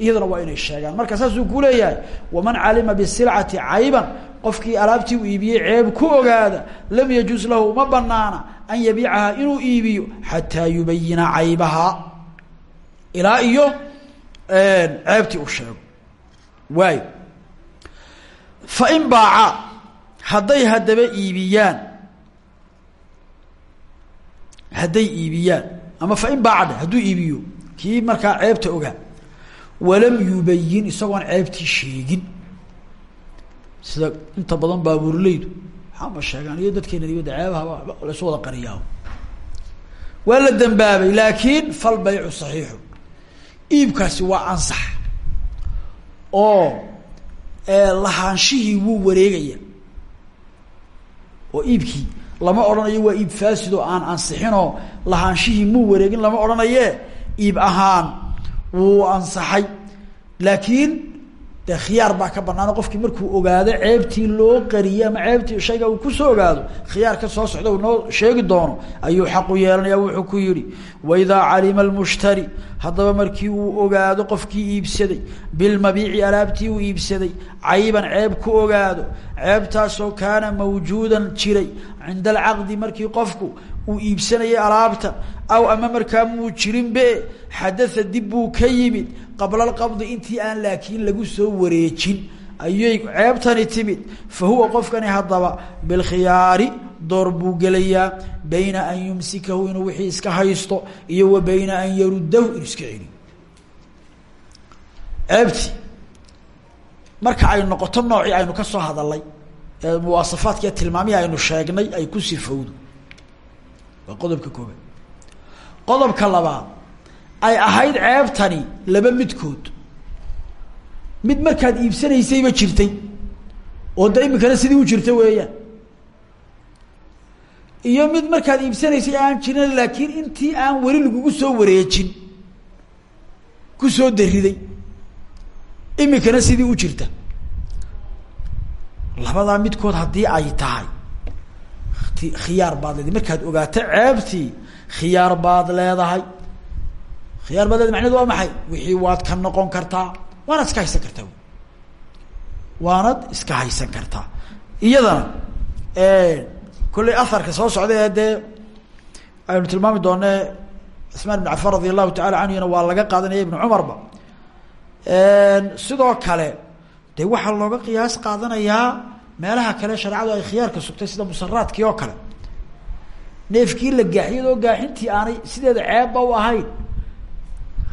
iyadana waa inay sheegaan. Marka saasuu ku leeyahay waman calima bisilcati cayban qofkii alaabtii uu iibiyey ceeb ku ogaada lam yajuuz lahu uma banaana an yabiicaha inuu iibiyo xataa yubayina caybaha ilaa iyo ceebtii uu sheego. Waayo. Fain baaca hadday haddaba iibiyaan hadday iibiyaan ama fain baaca dhe hadduu iibiyo kii markaa ceebta ogaa walam yubayin isagoon ceebtii sheegin sida inta badan baabuurleydu. Waxaama sheegaan iyo dadkeena dibadda ceebahaba laysu wada qariyaa waa la dambaabay laakiin fal baycu saxiixu. Iibkaasi waa ansax oo lahaanshihii wuu wareegaya. Oo iibkii lama odhanayo waa iib faasid oo aan ansixinoo lahaanshihii muu wareegin lama odhanaye iib ahaan wuu ansaxay. Laakiin dee khiyaar baa ka banaano qofkii markuu ogaado ceebtii loo qariyey ama ceebtii shayga uu ku soo ogaado khiyaar ka soo socda uu noo sheegi doono ayuu xaqu yeelanaya wuxuu ku yihi waidaa calima almushtari haddaba markii uu ogaado qofkii iibsaday bilmabiici alaabtii uu iibsaday cayban ceeb ku ogaado ceebtaasoo kaana mawjuudan jiray cinda alcaqdi markii qofku uu iibsanayay alaabta aw ama markaa muu jirin be xadatha dib buu ka yimid qabla alqabdi intii aan laakiin lagu soo wareejin ayay ceebtani timid fa huwa qofkani haddaba bilkhiyaari door buu gelayaa bayna an yumsikahu inuu wixii iska haysto iyo wa bayna an yaruddahu inuu iska celiyo ceebtii marka ay noqoto noocii aynu ka soo hadalay ee muwaasafaadki tilmaamihii aynu sheegnay ay ku sifowdo waa qodobka koobaad qodobka labaad ay ahayd ceebtani laba midkood. Mid markaad iibsanaysayba jirtay. Oo de imikana sidii u jirta weeyaan. Iyo mid markaad iibsanaysay aan jirin laakiin intii aan weli lagugu soo wareejin ku soo dariday imikana sidii u jirta. Labadaa midkood haddii ay tahay khiyaar baad leedahay. Markaad ogaato ceebtii khiyaar baad leedahay khiyaar baad macnedu waa maxay? Wixii waad ka noqon kartaa waanaad iska haysan kartaa. Waanad iska haysan kartaa. Iyadana kolley aharka soo socda ee dee aynu tilmaami doone cusmaan ibn cafaan radi allahu tacala canhuna waa laga qaadanaya ibnu cumarba. Sidoo kale dee waxaa looga qiyaas qaadanayaa meelaha kale shareecadu ay khiyaarka sugtay sida musaraadkii oo kale. Neefkii la gaaxiyadoo gaaxintii aanay sideeda ceebba u ahayn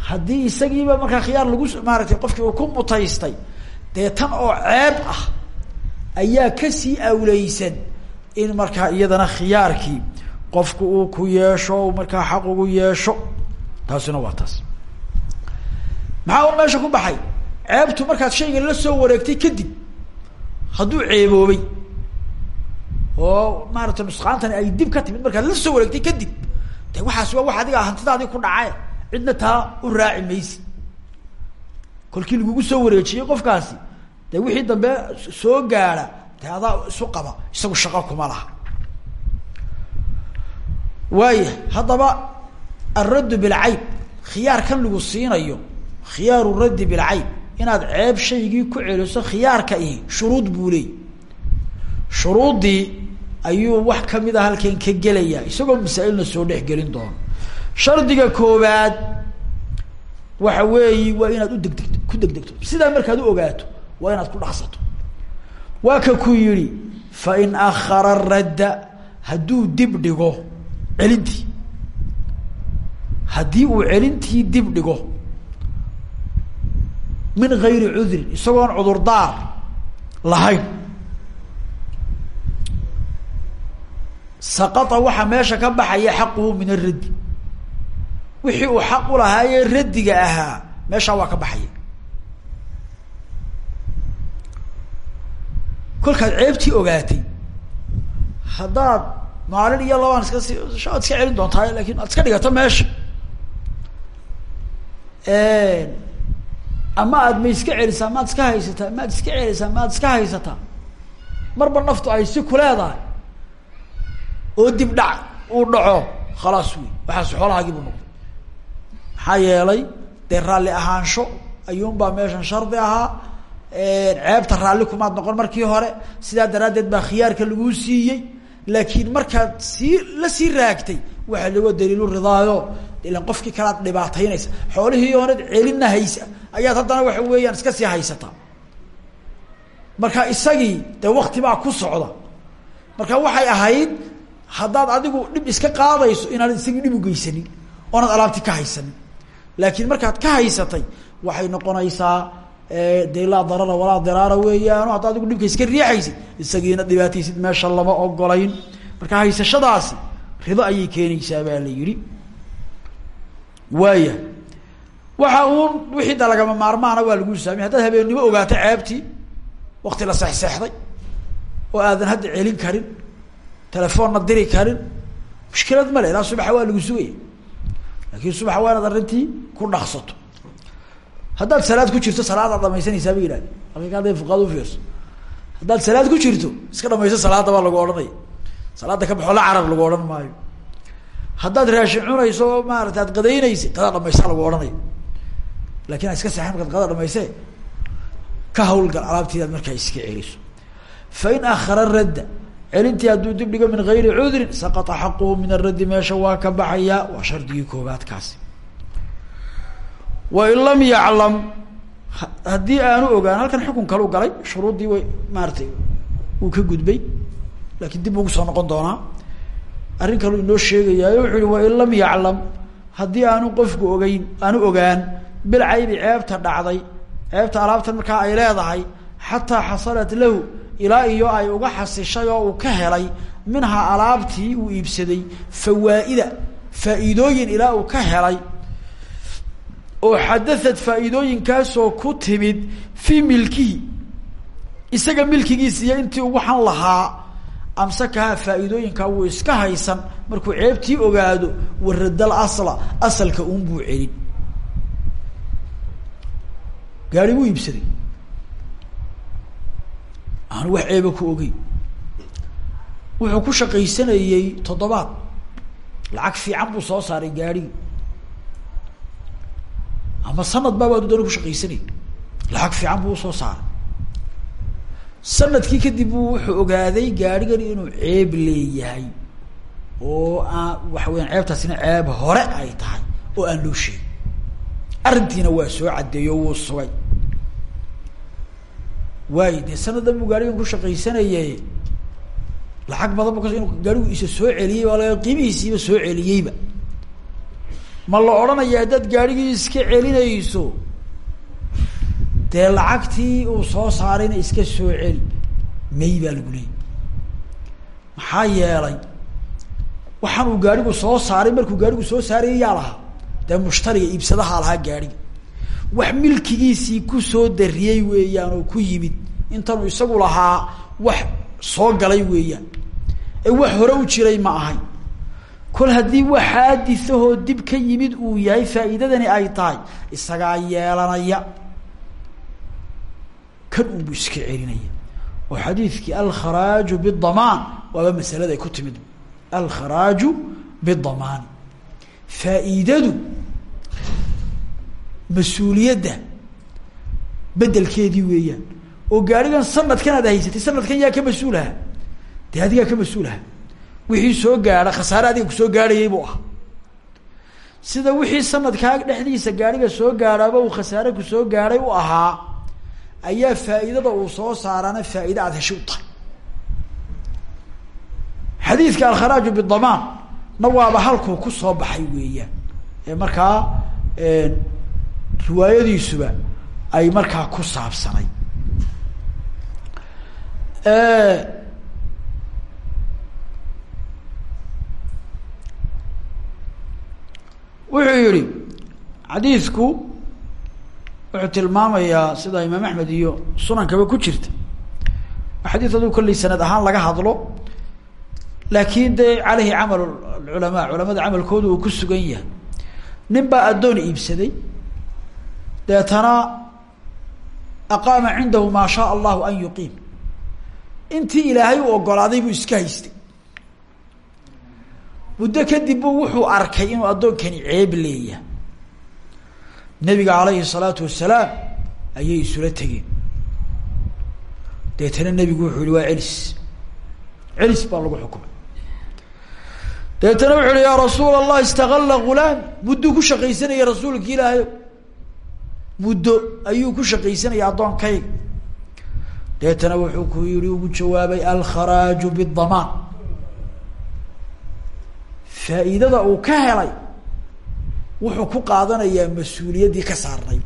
haddii isagiiba markaa khiyaar lagu maaratay qofkii uu ku mutaystay dee tan oo ceeb ah ayaa ka sii awleysan in markaa iyadana khiyaarkii qofku uu ku yeesho markaa xaq ugu yeesho. Taasina waa taas. Maxaa un meesha ku baxay? Ceebtu markaad shayga la soo wareegtay kadib hadduu ceeboobay oo maarata nusqaantani ay dib ka timid markaad la soo wareegtay kadib de waxaas waa wax adiga hantidaadii ku dhacaye cidna taa u raaci maysi. Kolkii lagugu soo wareejiyey qofkaasi de wixii dambe soo gaada de adaa isu qaba isagu shaqo kuma laha. Waaya haddaba alraddu bilcayb khiyaar kan lagu siinayo khiyaaru raddi bilcayb inaad ceeb shaygii ku celiso khiyaarka ihi shuruud buu leey shuruuddii ayuu wax ka mid a halkan ka gelayaa isagoo masaa-ilna soo dhex gelin doono shardiga koobaad waxa weeyi waa inaad u degdegto ku degdegto sidaa markaad u ogaato waa inaad ku dhaqsato. Waa ka ku yihi fa in akhara radda hadduu dib dhigo celintii. Haddii uu celintii dib dhigo min gayri cudrin isagoon cudurdaar lahayn. Saqata waxaa meesha ka baxaya xaquhu min araddi wixii uu xaq u lahaayee raddiga ahaa. Meeshaa waa ka baxaya kolkaad ceebtii ogaatay. Haddaad maalin iyo labaan iska si ad iska celin doontaa laakiin aad iska dhigato meesha. Ama aad ma iska celisaa maad iska haysataa maad iska celisaa maad iska haysataa. Marba naftu ay si ku leedahay. Oo dib dhac uu dhaco khalaas wey waxaas xoolahaagii buu maxaa yeelay dee raalli ahaansho ayuunbaa meeshan shardi ahaa. Ceebta raalli kumaad noqon markii hore sidaa daraaddeed baa khiyaarka laguu siiyey. Laakiin markaad sii la sii raagtay waxaa lago daliilu ridaayo ilan qofkii kalaad dhibaataynaysa xoolihii oonad celina haysa ayaad haddana waxa weeyaan iska sii haysataa marka isagii dee wakti baa ku socda. Marka waxay ahayd haddaad adigu dhib iska qaadayso inaanad isagii dhib ugeysanin oonaad alaabti ka haysanin laakiin markaad ka haysatay waxay noqonaysaa de laa darara walaa diraara weeyaano hadda adigu dhibka iska riixaysid isagiina dhibaataysid meesha lama ogolayn marka haysashadaasi rido ayay keenaysaa baa la yihi waaya waxa uun wixii da lagama maarmaana waa lagu saamiyay haddaad habeennimo ogaato ceebtii wakti la seexseexday oo aadan hadda celin karin telefoonna diri karin mushkilad ma le ilaa subaxa waa lagu sugaya laakiin subaxa waa inaad arrintii ku dhaqsato. Haddaad salaad ku jirto salaadaad dhamaysanaysaa bay yidhahde halka hadday fuqaada ufiirso haddaad salaad ku jirto iska dhamayso salaada baa lagu odhanaya salaada ka baxo la carar lagu odhan maayo. Haddaad raashin cunayso oo maarata ad qadaynaysa qadaa dhamaysaa lagu odhanaya laakiin a iska seexan markaad qada dhamayse ka hawlgal alaabtiidaad markaa iska celiso. Fain akhara radda celintii hadduu dib dhigo min gayri cudrin saqata xaquhu min araddi meesha waa ka baxayaa waa shardigii koobaad kaasi wain lam yaclam haddii aanu ogaan halkan xukun kalu galay shuruuddii way maaratay wuu ka gudbay laakiin dib ugu soo noqon doonaa. Arrin kalu inoo sheegayaayo wuxuu yihi wain lam yaclam haddii aanu qofku ogeyn aanu ogaan bilcaybi ceebta dhacday ceebta alaabtan markaa ay leedahay xataa xasalat lahu ilaa iyo ay uga xasishay oo uu ka helay minhaa alaabtii uu iibsaday fawaa-ida faa-iidooyin ilaa uu ka helay. Oo xadathad faa-iidooyinkaasoo ku timid fii milkihi isaga milkigiisa iyo intii waxaan lahaa amsakaha faa-iidooyinkaa wuu iska haysan markuu ceebtii ogaado waradal asla asalka uun buu celin. Gaari buu iibsaday aanu wax ceeba ku ogeyn. Wuxuu ku shaqaysanayey toddobaad. Lacag fiican buu soo saaray gaarhigii ama sanad baaba adu doona ku shaqaysanayay lacag fiican buu u soo saaray. Sanadkii kadib buu wuxuu ogaaday gaarhigan inuu ceeb leeyahay oo aan waxa weyaan ceebtaasina ceeb hore ay tahay oo aan loo sheegin. Arrintiina waa soo caddeeyo wuu sugay waayo dee sanadan buu gaarigan ku shaqaysanayay. Lacag badan bu kas inu gaarigu isa soo celiyey baa laga qiimihiisiiba soo celiyeyba. Ma la odhanaya haddaad gaarigii iska celinayso? Dee lacagtii uu soo saarayna iska soo celi may baa lagu leeyay maxaa yeelay waxaan uu gaarigu soo saaray markuu gaarigu soo saarayay yaa lahaa dee mushtariga iibsadahaa lahaa gaariga wax milkigiisii ku soo dariyey weeyaan oo ku yimid. Intanuu isagu lahaa wax soo galay weeyaan. Ee wax hore u jiray ma ahay. Kol haddii wax xaadisahoo dib ka yimid uu yahay faa'iidadani ay tahay. Isagaa yeelanaya. Kan unbu iska celinaya. Oo xadiidkii alkharaaju bidamaan waaba masaladay ku timid. Alkharaaju bidamaani faa'iidadu mas'uuliyadda bedelkeedii weeyaan. Oo gaarigan sanadkan aad haysatay sanadkan yaa ka mas'uulaha? Dee adigaa ka mas'uulaha? Wixii soo gaadha khasaare adiga ku soo gaadhayay buu ah sida wixii sanadkaa dhexdiisa gaariga soo gaadhaaba uu khasaare ku soo gaadhay u ahaa ayaa faa'iidada uu soo saaraana faa'iide aada heshay u tahay. Xadiidka alkharaaju bidamaan na waaba halkuu ku soo baxay weeyaan. Ee markaa riwaayadiisuba ay markaa ku saabsanay. Wuxuu yihi xadiidku wuxuu tilmaamayaa sida imaam axmed iyo sunankaba ku jirta. Xadiis aduu kolley sanad ahaan laga hadlo laakin dee caleyhi camal culamaa culamada camalkooda uu ku sugan yahay. Nin baa addoon iibsaday deetana aqaama cindahu maa shaa allahu an yuqiim. Intii ilaahay u ogolaaday buu iska haystay. Muddo kadib bu wuxuu arkay inuu addoonkani ceeb leeyahay. Nabiga alayhi salaatu wasalaam ayay isula tegeen. Deetana nebigu wuxuu yihi waa celis. Celis baa lagu xukumay. Deetana wuxu uhi yaa rasuul allah istaqala gulaam. Mudduu ku shaqaysanaya rasuulka ilaahayo muddo ayuu ku shaqaysanaya addoonkayga deetana wuxuu ku yihi ugu jawaabay alkharaaju bidamaan faa'iidada uu ka helay wuxuu ku qaadanayaa mas'uuliyaddii ka saarnay.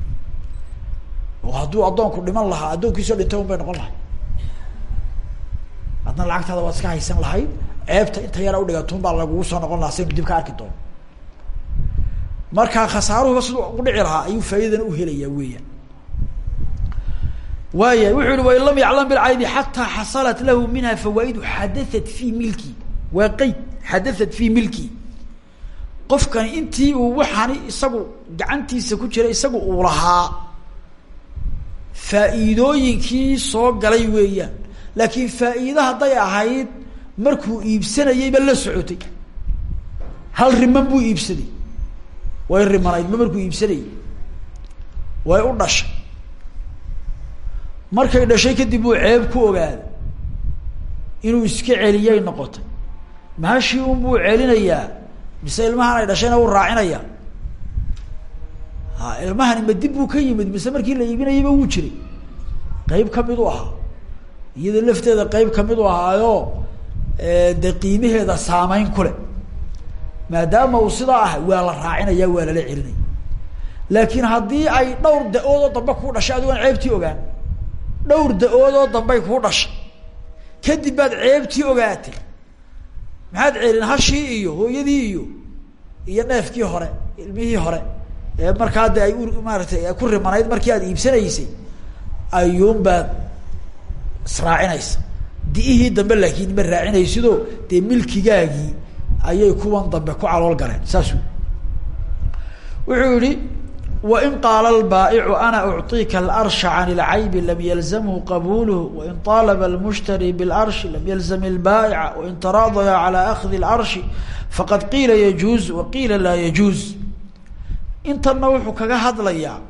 Oo hadduu addoonku dhiman lahaa addoonkiisoo dhintay un bay noqon lahay adna lacagtaada waad iska haysan lahayd ceebta inta yara udhigatun baa lagugu soo noqon lahaa saynu dib ka arki doono markaa khasaaruhuba siduu udhici lahaa ayuu faa'iidana uhelayaa weeyaan. Waaya wuxuu yihi wain lam yaclam bilcaybi xataa xasalat lahu minha fawaa'idu xadaat fi milki. Waa qeyd xadaat fi milki. Qofkani intii uu waxaani isagu gacantiisa ku jira isagu uu lahaa faa'iidooyinkii soo galay weeyaan. Laakiin faa'iide hadday ahayd markuu iibsanayeyba la socotay. Hal riman buu iibsaday way rimanaydba markuu iibsanayey way u dhashay. Markay dhashay kadib uu ceeb ku ogaaday inuu iska celiyay noqotay. Mahashii unbuu celinayaa? Mise ilmahan ay dhashayna u raacinaya ha ilmahani ma dib buu ka yimid mise markii la iibinayayba wuu jiray? Qeyb ka mid u ahaa. Iyada lafteeda qeyb ka mid u ahaayo de qiimaheeda saameyn kule maadaama uu sidaa ah waa la raacinaya waa lala celinaya. Laakiin haddii ay dhowr da'oodoo dambe kuu dhashay adigoon ceebtii ogaan. Dhowr da'oodoo dambay kuu dhashay. Kadib baad ceebtii ogaatay. Maxaad celin hashii iyo hooyadii iyo iyo neefkii hore ilmihii hore ee markaa de ay maaratay ku rimanayd markii aad iibsanaysay ayuun baad israacinaysa diihii dambe laakiin ma raacinaysido dee milkigaagii ayay kuwan dambe ku calool galeen saas wuxuu yihi wain qaala lbaa'icu ana ucطiika alarsha can اlcaybi lam yalzamhu qabuluhu wain طaalaba اlmushtari biاlarshi lam yalzam اlbaa'ica wain taraadaya calى akdi اlarshi faqad qiila yajuuz waqiila laa yajuuz intana wuxuu kaga hadlayaa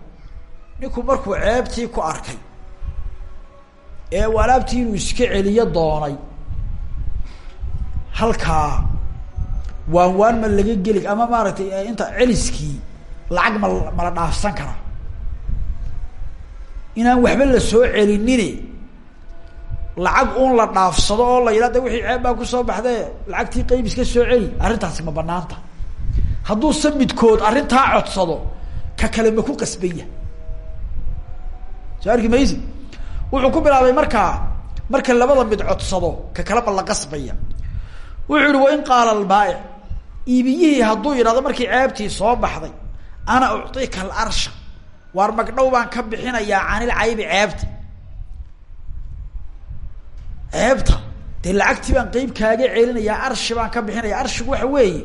ninku markuu ceebtii ku arkay ee uu alaabtii inuu iska celiyo doonay halkaa waan waan ma laga geli ama maaragtay inta celiskii lacag ma mala dhaafsan karaa. Inaan waxba la soo celinine. Lacag un la dhaafsado oo la yidhah de wixii ceeb baa ku soo baxdee lacagtii qeyb iska soo celi. Arrintaasi ma banaanta hadduu se midkood arrintaa codsado ka kale ma ku qasbaya. Soo arki wuxuu ku bilaabay markaa marka labada mid codsado ka kale ma la qasbaya. Wuxuu yihi wain qaala albaa'ic iibiyihii hadduu yidhahdo markii ceebtii soo baxday ana ucطika alarsha waar magdhow baan ka bixinayaa canil caybi ceebta. Ceebta dee lacagtii baan qeyb kaaga celinayaa arshi baan ka bixinaya arshigu waxa weeye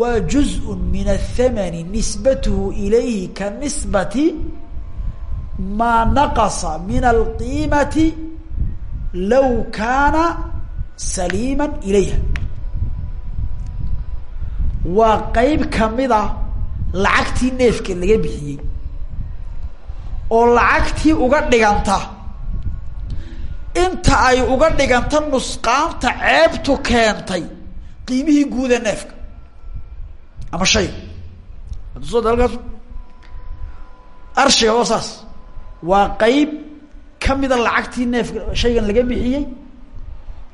waa juzء min athamani nisbatuhu ilayhi ka nisbati maa naqasa min alqiimati law kaana saliima ilayha waa qeyb kamida lacagtii neefka laga bixiyey. Oo lacagtii uga dhiganta. Inta ay uga dhiganta nusqaanta ceebtu keentay qiimihii guuda neefka. Ama shayga adusoo halkaas arshiga oo saas waa qeyb kamida lacagtii neefka shaygan laga bixiyey.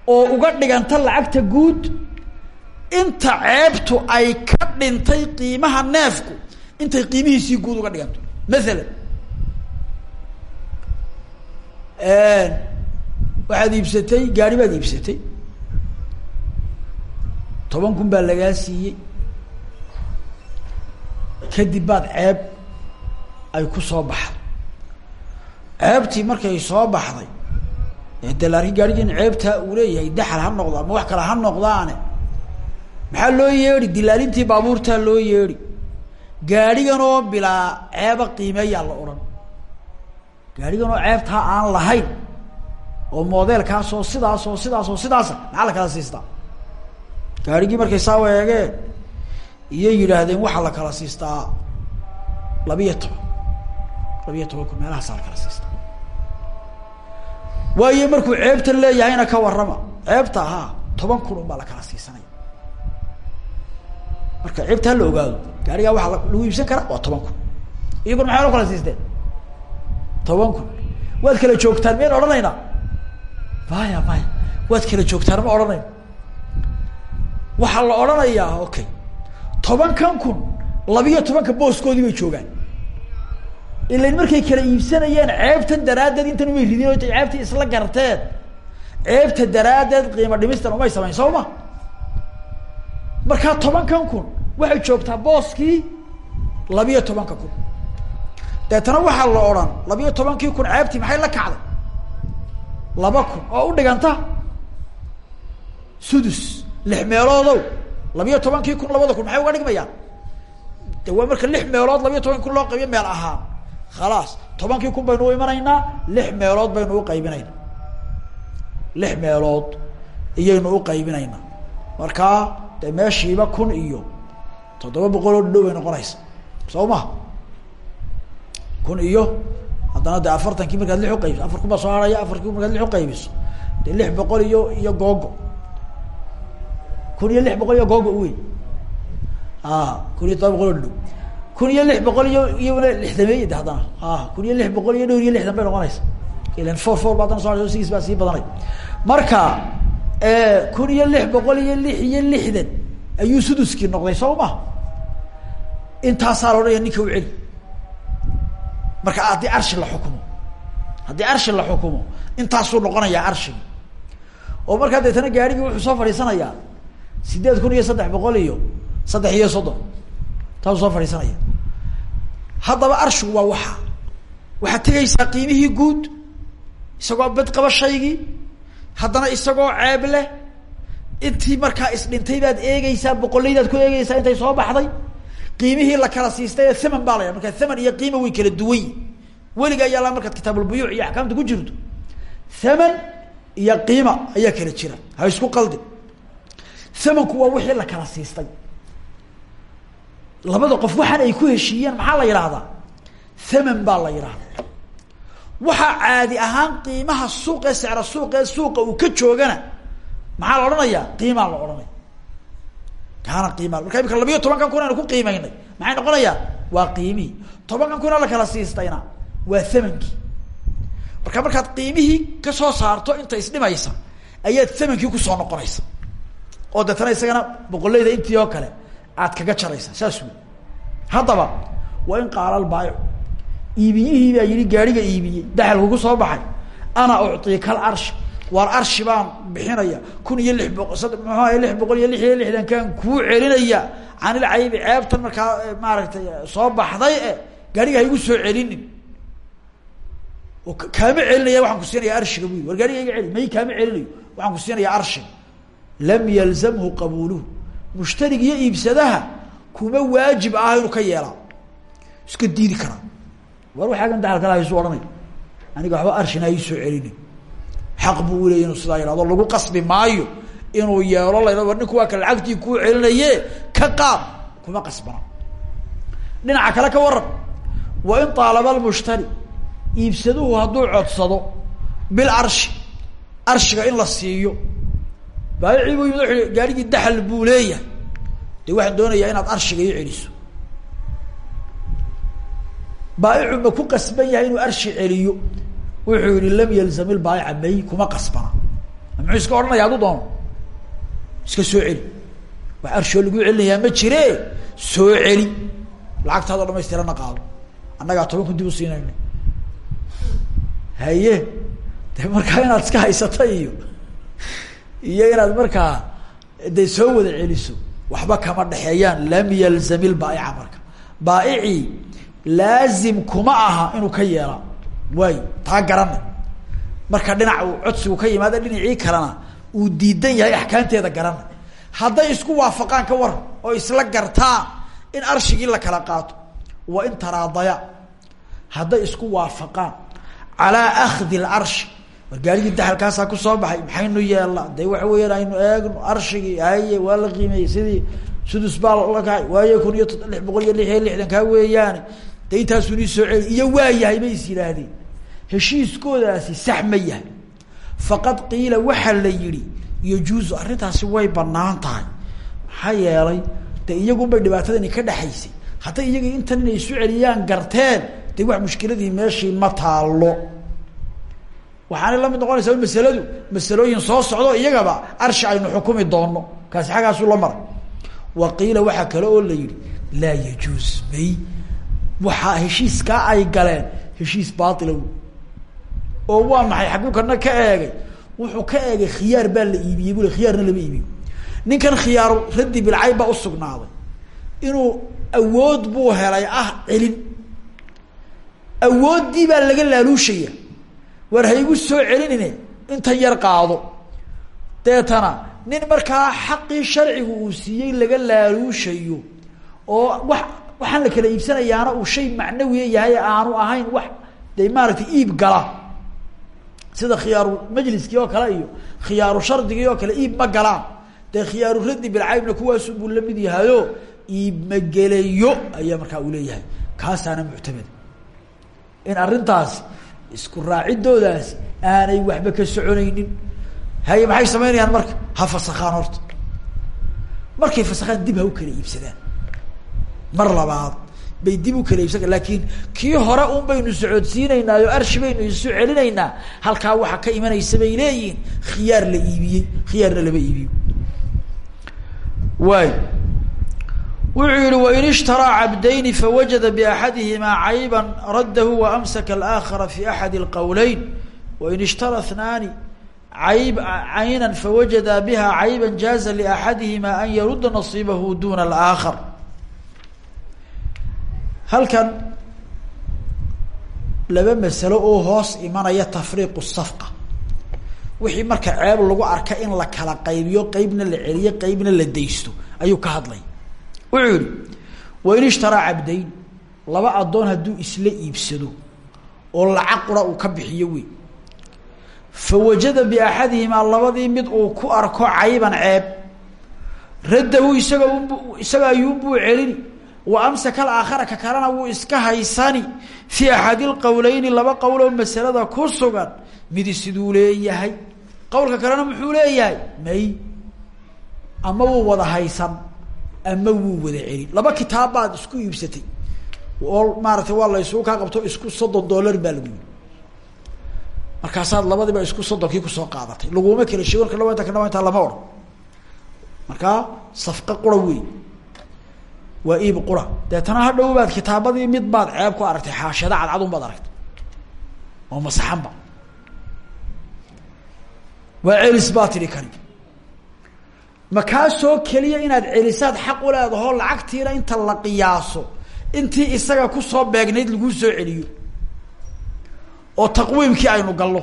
Oo uga dhiganta lacagta guud inta ceebtu ay ka dhintay qiimaha neefku intay qiimihiisii guud uga dhiganto mathalan waxaad iibsatay gaari baad iibsatay. Toban kun baa lagaa siiyey. Kadib baad ceeb ay ku soo baxday. Ceebtii markay soo baxday de laakiin gaarigan ceebtaa uu leeyahay daxal ha noqdo ama wax kale ha noqdaane maxaa loo yeedhi dilaalintii baabuurtaa loo yeedhi gaadhigan oo bilaa ceeba qiimeeyaa la odhan. Gaadhigan oo ceebtaa aan lahayn oo modeelkaasoo sidaasoo sidaasoo sidaasa maxaa la kala siistaa? Gaadhigii markay saa eegeen iyay yidhaahdeen waxaa la kala siistaa labiya toban. Labiya toban kun meelahaasaa la kala siistaa. Waayo markuu ceebta leeyahayna ka warrama. Ceebta ahaa toban kun un baa la kala siisanaya marka ceebta hala ogaado gaarigaa waxaa lagu iibsan karaa waa toban kun. Iyaguna maxay lo kala siisteen? Toban kun. Waad kala joogtaan miyan odhanaynaa maya maya waad kala joogtaan ma odhanayno waxaa la odhanayaa okay tobankan kun labiyo tobanka booskoodii bay joogaan. Ilain markay kala iibsanayeen ceebtan daraaddeed intan umay ridin o ceebtii isla garteen. Ceebta daraaddeed qiimo dhimistan umay samayn soo ma? Markaa tobankan kun waxay joogtaa booskii labiyo tobanka kun. Deetana waxaa la odhan labiyo tobankii kun ceebtii maxay la kacday? Laba kun oo u dhiganta sudus lix meeloodow. Labiyo tobankii kun labada kun maxay uga dhigmayaan? De waa marka lix meelood labiyo tobanki kun loo qabiyo meel ahaan. Khalaas tobankii kun baynu u imanaynaa lix meelood baynu u qaybinaynaa lix meelood iyaynu u qaybinaynaa markaa de meeshiiba kun iyo toddoba boqol oo dhadhow bay noqonaysa. Soo ma kun iyo haddana de afartankii markaad lix uqaybiso afar kun baa soo haraya afarkii markaad lix uqaybiso de lix boqol iyo iyo googo. Kun iyo lix boqol iyo googo uweyn a kun iyo todoba boqol oo dhadhow kun iyo lix boqol iyo iyona lixdameey de haddana a kun iyo lix boqol iyo dhowr iyo lixdan bay noqonaysa. Ilan four four ba haddana so sigis baa sii badanay. Marka kun iyo lix boqol iyo lix iyo lixdan ayuu suduskii noqday soo ma? Intaasaa la ninka u celi. Marka haddii arshi la xukumo haddii arshi la xukumo intaasuu noqonayaa arshigi oo markaa deetana gaarigii wuxuu soo fadhiisanayaa sideed kun iyo saddex boqol iyo saddex iyo soddon taasuu soo fadhiisanaya. Haddaba arshigu waa waxa. Waxaad tegaysaa qiimihii guud isagoo bad qaba shaygii haddana isagoo ceeb leh intii markaa isdhintay baad eegeysaa boqolaydaad ku eegeysaa intay soo baxday qiimihii la kala siistay ee thaman baa la ydha marka thaman iyo qiima way kala duwan weliga ayaala markaad kitaabulbuyuuc iyo axkaamta ku jirto. Thaman iyo qiima ayaa kala jira. Ha isku qaldin. Thamanku waa wixii la kala siistay. Labada qof waxaan ay ku heshiiyeen maxaa la yidhaahdaa? Thaman baa la yidhaahdaa. Waxaa caadi ahaan qiimaha suuqee secra suuqee suuqa uu ka joogana maxaa la odhanayaa qiimaa la odhanaya kaana qiimaa. Marka imika labiyo tobankan kun aynu ku qiimaynay. Maxay noqonayaa waa qiimihii tobankan kuna la kala siistayna. Waa thamankii marka markaad qiimihii ka soo saarto inta isdhimaysa ayaad thamankii ku soo noqonaysa. Oo deetana isagana boqoleyda intii oo kale aad kaga jaraysa. Saas wey haddaba waa in qaala albaayic iibiyihii baa yihi gaariga iibiyey daxalku ku soo baxay. Ana ucطika alarsh waar arshi baan bixinaya. Kun iyo lix boqo sad muxuu ahay lix boqol iyo lix iyo lixdankan kuu celinaya. Canilcaybi ceebtan markaa maaragtay soo baxday e gaariga ha soo celinin. Oo kaama celinaya waxaan ku siinaya arshiga bu war gaariga iga celi may kaama celinayo. Waxaan ku siinaya arshiga lam yalzamhu qabuuluhu mushtarig iyo iibsadaha kuma waajib ah inuu ka yeelaa iska diidi karaa. War waxaagan daxal kala haysu ohanay aniga waxba arshina ha ii soo celinin xaq buu uleeyay inuu sidaa yihahdo lagu qasbi maayo inuu yeelo la war ninku waa ka lacagtii kuu celinaye ka qaad kuma qasbana. Dhinaca kale ka waran wa in aalaba lmushtari iibsaduhu hadduu codsado bil arshi arshiga in la siiyo. Baayicii buu yimid gaarigii daxal buu leeyahay. Dee waxaan doonayaa inaad arshiga ii celiso. Baaicu ma ku qasban yahay inuu arshi celiyo wuxuu yihi lam yalzam ilbaaica may kuma qasbana. Muxuu iska odhanaya hadduu doono. Iska soo celi. Wax arshoo lagu celinayaa ma jire. Soo celi. Lacagtaadoo dhamaystirana qaado. Annagaa toban kun dib u siinayna haye de markaa inaad iska haysata iyo iyo inaad markaa de soo wada celiso waxba kama dhexeeyaan. Lam yalzam ilbaaica marka. Baaicii laazim kuma aha inuu ka yeelaa waayo taa garanay marka dhinac uu codsigu ka yimaada dhinacii kalena uu diidan yahay axkaamteeda garanay hadday isku waafaqaan ka waran oo isla gartaan in arshigii la kala qaato wa in taraadaya. Hadday isku waafaqaan calaa akdi larshi war gaarigii daxalkaasaa ku soo baxay maxaynu yeelnaa? De waxa weeyaan aynu eegno arshigii haye waa la qiimeeyey sidii sudus baa la kahay waayo kun iyo lix boqol iyo lix iyo lixdan kaa weeyaane. De intaasuu nii soo celi iyo waa yahay bay is yidhaahdeen heshiiskoodaasi sax ma yahay. Faqad qiila waxaa la yihi yajuuzu arrintaasi way bannaan tahay. Maxaa yeelay de iyagunbay dhibaatadani ka dhexaysay hadday iyagii intan inay isu celiyaan garteen de wax mushkiladii meeshii ma taalo waxaanay la mid noqonaysaa in masaladu masalooyin soo socdo iyagaba arshi aynu xukumi doono kaasi xaggaasuu la maray. Wa qiila waxaa kale oo la yihi laa yajuuz may waxaa heshiiskaa ay galeen heshiis baatila oo waa maxay? Xagguu kana ka eegay. Wuxuu ka eegay khiyaar baa la iibiyey bule khiyaarna lama iibiyo. Ninkan khiyaaru raddi bilcayb baa usugnaaday inuu awood buu helay ah celin. Awooddii baa laga laaluushaya war ha igu soo celinine. Intan yar qaado. Deetana nin markaa xaqii sharcigu uu siiyey laga laaluushayo oo wax waxaan la kala iibsanayaana uu shay macnawiya yahay aanu ahayn wax de maaragtay iib gala sida khiyaaru majliskii oo kale iyo khiyaaru shardigii oo kale iib ma galaan. Dee khiyaaru raddi bilcaybna kuwaasu buu la mid yahayo iib magelayo ayaa markaa uu leeyahay. Kaasaana muctamad. In arrintaas isku raacidoodaasi aanay waxba ka soconaynin. Haye maxay samaynayaan marka? Ha fasakaan horta. Markay fasakaan dib ha u kala iibsadaan. Mar labaad bay dib u kala iibsan laakiin kii hore un baynu socodsiinaynaa oo arshi baynu isu celinaynaa halkaa waxa ka imanaysa bay leeyihiin khiyaar la iibiyey khiyaarna lama iibiyo. Waay. Wuxuu yihi wain ishtaraa cabdayni fawajada baxadihimaa cayba raddahu waamsaka alaakhara fi axadi اlqowleyn wain ishtara hnaani ayb cayna fawajada biha cayba jaaza liaxadihima an yarudda nasiibahu duna alaakhar halkan laba masalo oo hoos imanaya tafriiqu safqa. Wixii marka ceeb lagu arka in la kala qaybiyo qeybna la celiyo qeybna la daysto ayuu ka hadlay. Wuxuu yihi wain ishtaraa cabdayn laba addoon hadduu isla iibsado oo lacag qura uu ka bixiyo wey fawajada biaxadihimaa labadii mid uu ku arko cayban ceeb raddahu isaga unb isaga ayuunbuu celini wa amsaka alaakhara ka kalena wuu iska haysani fii axadi lqowleyni laba qowloo masalada ku sugan. Midi siduu leeyahay? Qowlka kalena muxuu leeyahay? May. Ama wuu wada haysan ama wuu wada celin. Laba kitaab baad isku iibsatay. Oo maaratay waa la isugu kaa qabto isku soddon dollar baa lagu labadiiba isku soddonkii ku soo qaadatay. Laguma kala sheego marka laba inta kana intaa lama odhan markaa safqa qura wey waa iib qura. Deetana hadhow baad kitaabadii mid baad ceeb ku aragtay xaashada cadcadun baad aragtay. Oo masaxanba waa celis baa tidhi kani ma kaasoo keliya inaad celisaad xaq u leedaho lacagtiina inta la qiyaaso intii isaga ku soo beegnayd laguu soo celiyo oo taqwiimkii aynu gallo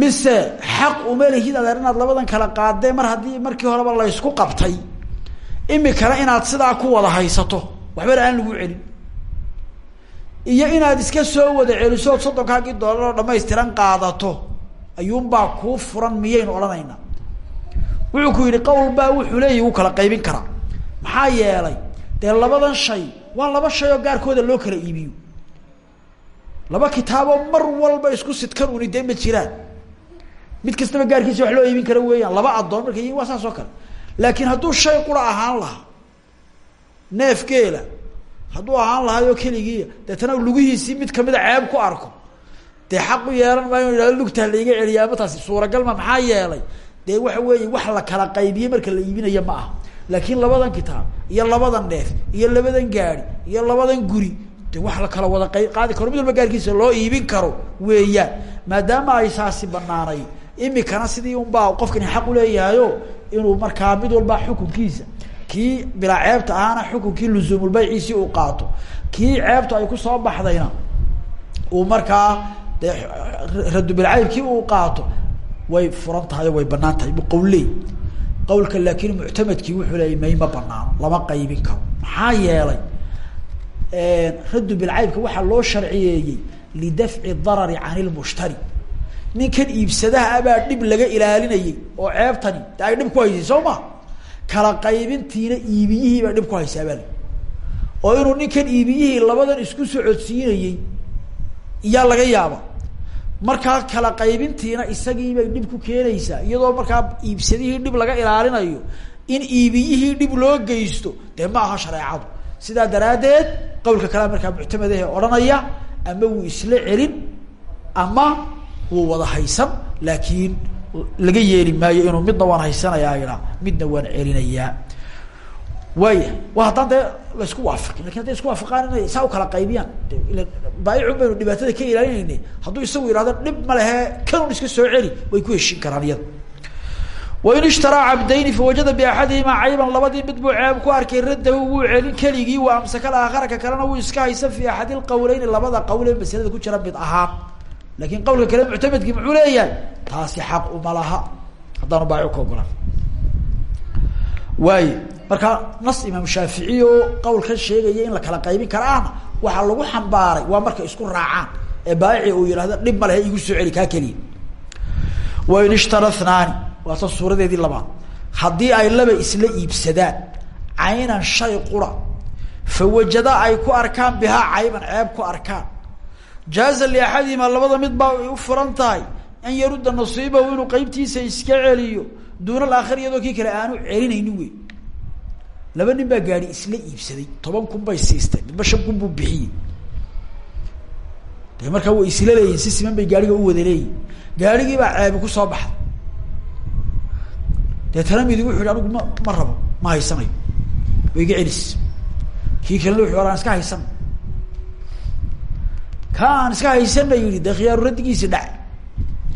mise xaq uma lihid adeer inaad labadan kala qaadee mar haddii markii horeba laysku qabtay imikana inaad sidaa ku wada haysato. Waxbana aan lagu celin. Iyo inaad iska soo wada celisood soddonkaagii doolar oo dhamaystiran qaadato ayuunbaa kuu furan miyaynu odhanaynaa wuxuu ku yidhi qowl baa wuxuu leeyahy wuu kala qaybin karaa. Maxaa yeelay dee labadan shay waa laba shay oo gaarkooda loo kala iibiyo. Laba kitaaboo mar walba isku sidkan uni dee ma jiraan. Mid kastaba gaarkiisa wax loo iibin kara weeyaan laba addoon markay yihiin waa saas oo kale laakiin hadduu shay qura ahaan lahaa neef geela hadduu ahaan lahaayoo keligii deetana lugihiisii mid kamida ceeb ku arko. Dee xaq u yeelan maayo inu ihahdo lugtaa laiga celiya ama taasi suuragalma maxaa yeelay? Dee waxa weeye wax la kala qaybiyey marka la iibinaya ma aha. Laakiin labadan kitaab iyo labadan neef iyo labadan gaari iyo labadan guri de wax la kala wada qaadi karo. Mid walba gaarkiisa loo iibin karo weeyaan. Maadaama ay saasi banaanay imikana sidii unbaa qofkani xaq uleeyahayo inuu markaa mid walba xukunkiisa kii bilaa ceebta ahaana xukunkii luzuumulbayciisii uu qaato kii ceebtu ay ku soo baxdayna uu markaa dee radubilcaybkii uu qaato way furan tahay way bannaan tahay qawley qawlka laakin muctamadkii wuxuu leeyay may ma lama qaybin karo. Maxaa yeelay radu bilcaybka waxaa loo sharciyeeyey lidafci darari can ilmushtari ninkan iibsadaha abaa dhib laga ilaalinayay oo ceebtani de ay dhib ku haysay soo ma? Kala qaybintiina iibiyihii baa dhib ku haysaa baa oo inuu ninkan iibiyihii labadan isku socodsiinayey iyaa laga yaaba markaa kala qaybintiina isagiibay dhib ku keenaysaa iyadoo markaa iibsadihii dhib laga ilaalinayo in iibiyihii dhib loo geysto dee ma aha shareecadu sidaa daraaddeed qawlka kalea markaa muctamadahe odhanaya ama wuu isla celin ama wuu wada haysan laakiin laga yeeli maayo inuu midna waan haysanayaa idhaa midna waan celinayaa. Waaya wa haddaan dee laysku waafaqin laakiin hadday isku waafaqaan inay saa u kala qaybiyaan. Baaicun baynu dhibaatada ka ilaalinayna hadduu isagu yihahdo dhib ma lehe kanun iska soo celi way ku heshin karaan iyada wain ishtaraa cabdayni fawajada biaxadihimaa cayban labadii mid buu ceeb ku arkay raddahu wuu celin keligii wa amsaka alaakhara ka kalena wuu iska haysan fi axadi lqawleyni labada qawl ee masalada ku jira mid ahaan laakiin qawlka kale muctamedkii muxuu leeyahay taasi xaq uma laha. Haddaanu baaci waaye marka nas imaam shaafici oo qawlkan sheegaya in la kala qaybin kara ahna waxaa lagu xambaaray waa markay isku raacaan ee baaici uu yihahdo dhib ma lehe igu soo celi kaa keliya. Wain ishtaranaani waa ta suuradeedii labaad haddii ay laba isla iibsadaan caynan shay qura fawajada ay ku arkaan bihaa cayban ceeb ku arkaan jaaza liaxadihima labada mid baa u furan tahay an yarudda nasiibahu inuu qeybtiisa iska celiyo duuna alaakhir iyadoo kii kale aanu celinaynin wey laba nin baa gaadi isla iibsaday toban kun bay siistay midba shan kun buu bixiyey. De markaa way isla leeyihiin si siman bay gaariga u wada leeyihiin gaarigii baa ceebi ku soo baxday. Deetana midig wuxu yhi anigu ma ma rabo ma haysanayo way iga celis. Kii kalena wuxu aan iska haysana ka aan iska haysana yihi dee khiyaaru raddigiisi dhac.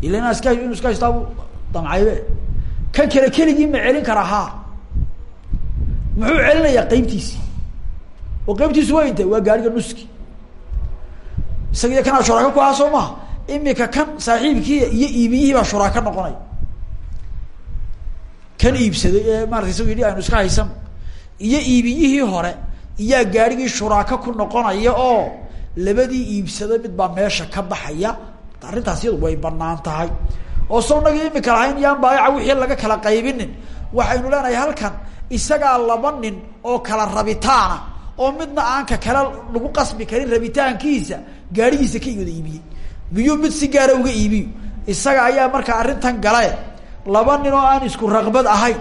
Ila inaan iska inu iska haystaabu damcaybe. Kan kale keligii ma celin kara haa muxuu celinayaa qeybtiisi oo qeybtiisu waa intay waa gaariga nuski. Isaga iyo kanaa shuraaka ku ahaa soo maha imika kan saaxiibkii iyo iibiyihii baa shuraaka noqonaya kan iibsaday ee maarata isago yidhi aynu iska haysan. Iyo iibiyihii hore iyaa gaarigii shuraaka ku noqonaya oo labadii iibsada mid baa meesha ka baxaya arrintaas iyadu way bannaan tahay. oo so nagii imika lahayn yaan baayaca wixii laga kala qaybinin waxaynu leenahay halkan isagaa laba nin oo kala rabitaana oo midna aanka kale lagu qasbi karin rabitaankiisa gaarigiisa ka wada iibiyey. Miyuu mid si gaara uga iibiyo. Isaga ayaa markaa arrintan gale laba nin oo aan isku raqbad ahayn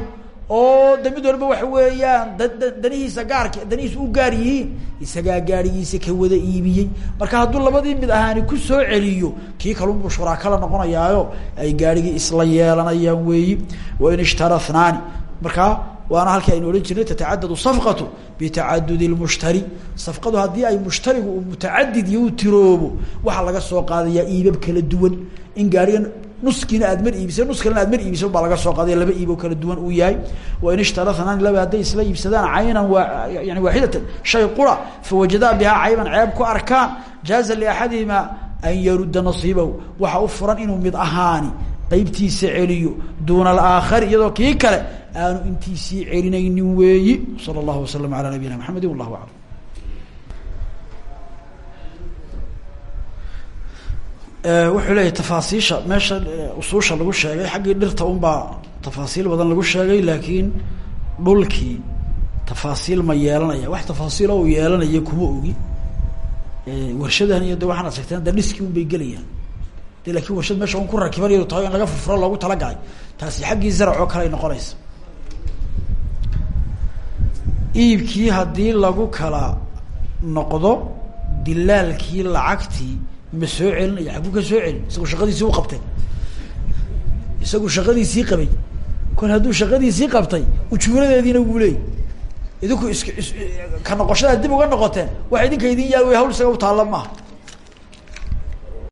oo de mid walba waxa weeyaan da danihiisa gaarka danihiisa u gaar yihiin isagaa gaarigiisa ka wada iibiyey. Marka hadduu labadii mid ahaani ku soo celiyo kii kalunbuu shuraakala noqonayaayo ay gaarigii isla yeelanayaan weeyi. Wain ishtaranaani markaa waana halkii aynu odhan jirnay tatacadadu safqatu bitacadudi lmushtari safqadu haddii ay mushtarigu uu mutacadid iyo u tiroobo waxaa laga soo qaadayaa iibab kala duwan. In gaarigan nuskiina aad mar iibisa nus kalena aad mar iibisa baa laga soo qaadaya laba iibo kala duwan uu yahay. Wain ishtaranaani laba hadday isla iibsadaan caynan yani waaxidatan shay qura fawajadaa bihaa cayban ceeb ku arkaan jaaza liaxadihima an yarudda nasiibahu. Waxa u furan inuu mid ahaani qeybtiisa celiyo duuna alaakhari iyadoo kii kale aanu intiisii celinaynin weeyi. Sala allahu wasalam ala nabiyina maxamedi wallahu aclam wuxuu leeyahy tafaasiisha. Meesha usuusha lagu sheegay xaggii dhirta unbaa tafaasiil badan lagu sheegay laakiin dhulkii tafaasiil ma yeelanaya. Wax tafaasiil oo yeelanaya kuma ogi. Warshadan iyo de waxaana sheegteen de dhiskii un bay gelayaan. De laakiin warshad meesha un ku rakiban iyado tahay in laga furfuro loogu talagalay taasi xaggii zarac oo kale ay noqonaysa. Iibkii haddii lagu kala noqdo dilaalkii lacagtii ma soo celinaya xagguu ka soo celin isagu shaqadiisii u qabtay. Isagu shaqadiisii qabay. Kol hadduu shaqadiisii qabtay ujuuradeediina wuu leeyay. Idinku is ka noqoshada dib uga noqoteen waxa idinka idin yaal way hawl isaga utaalla maaha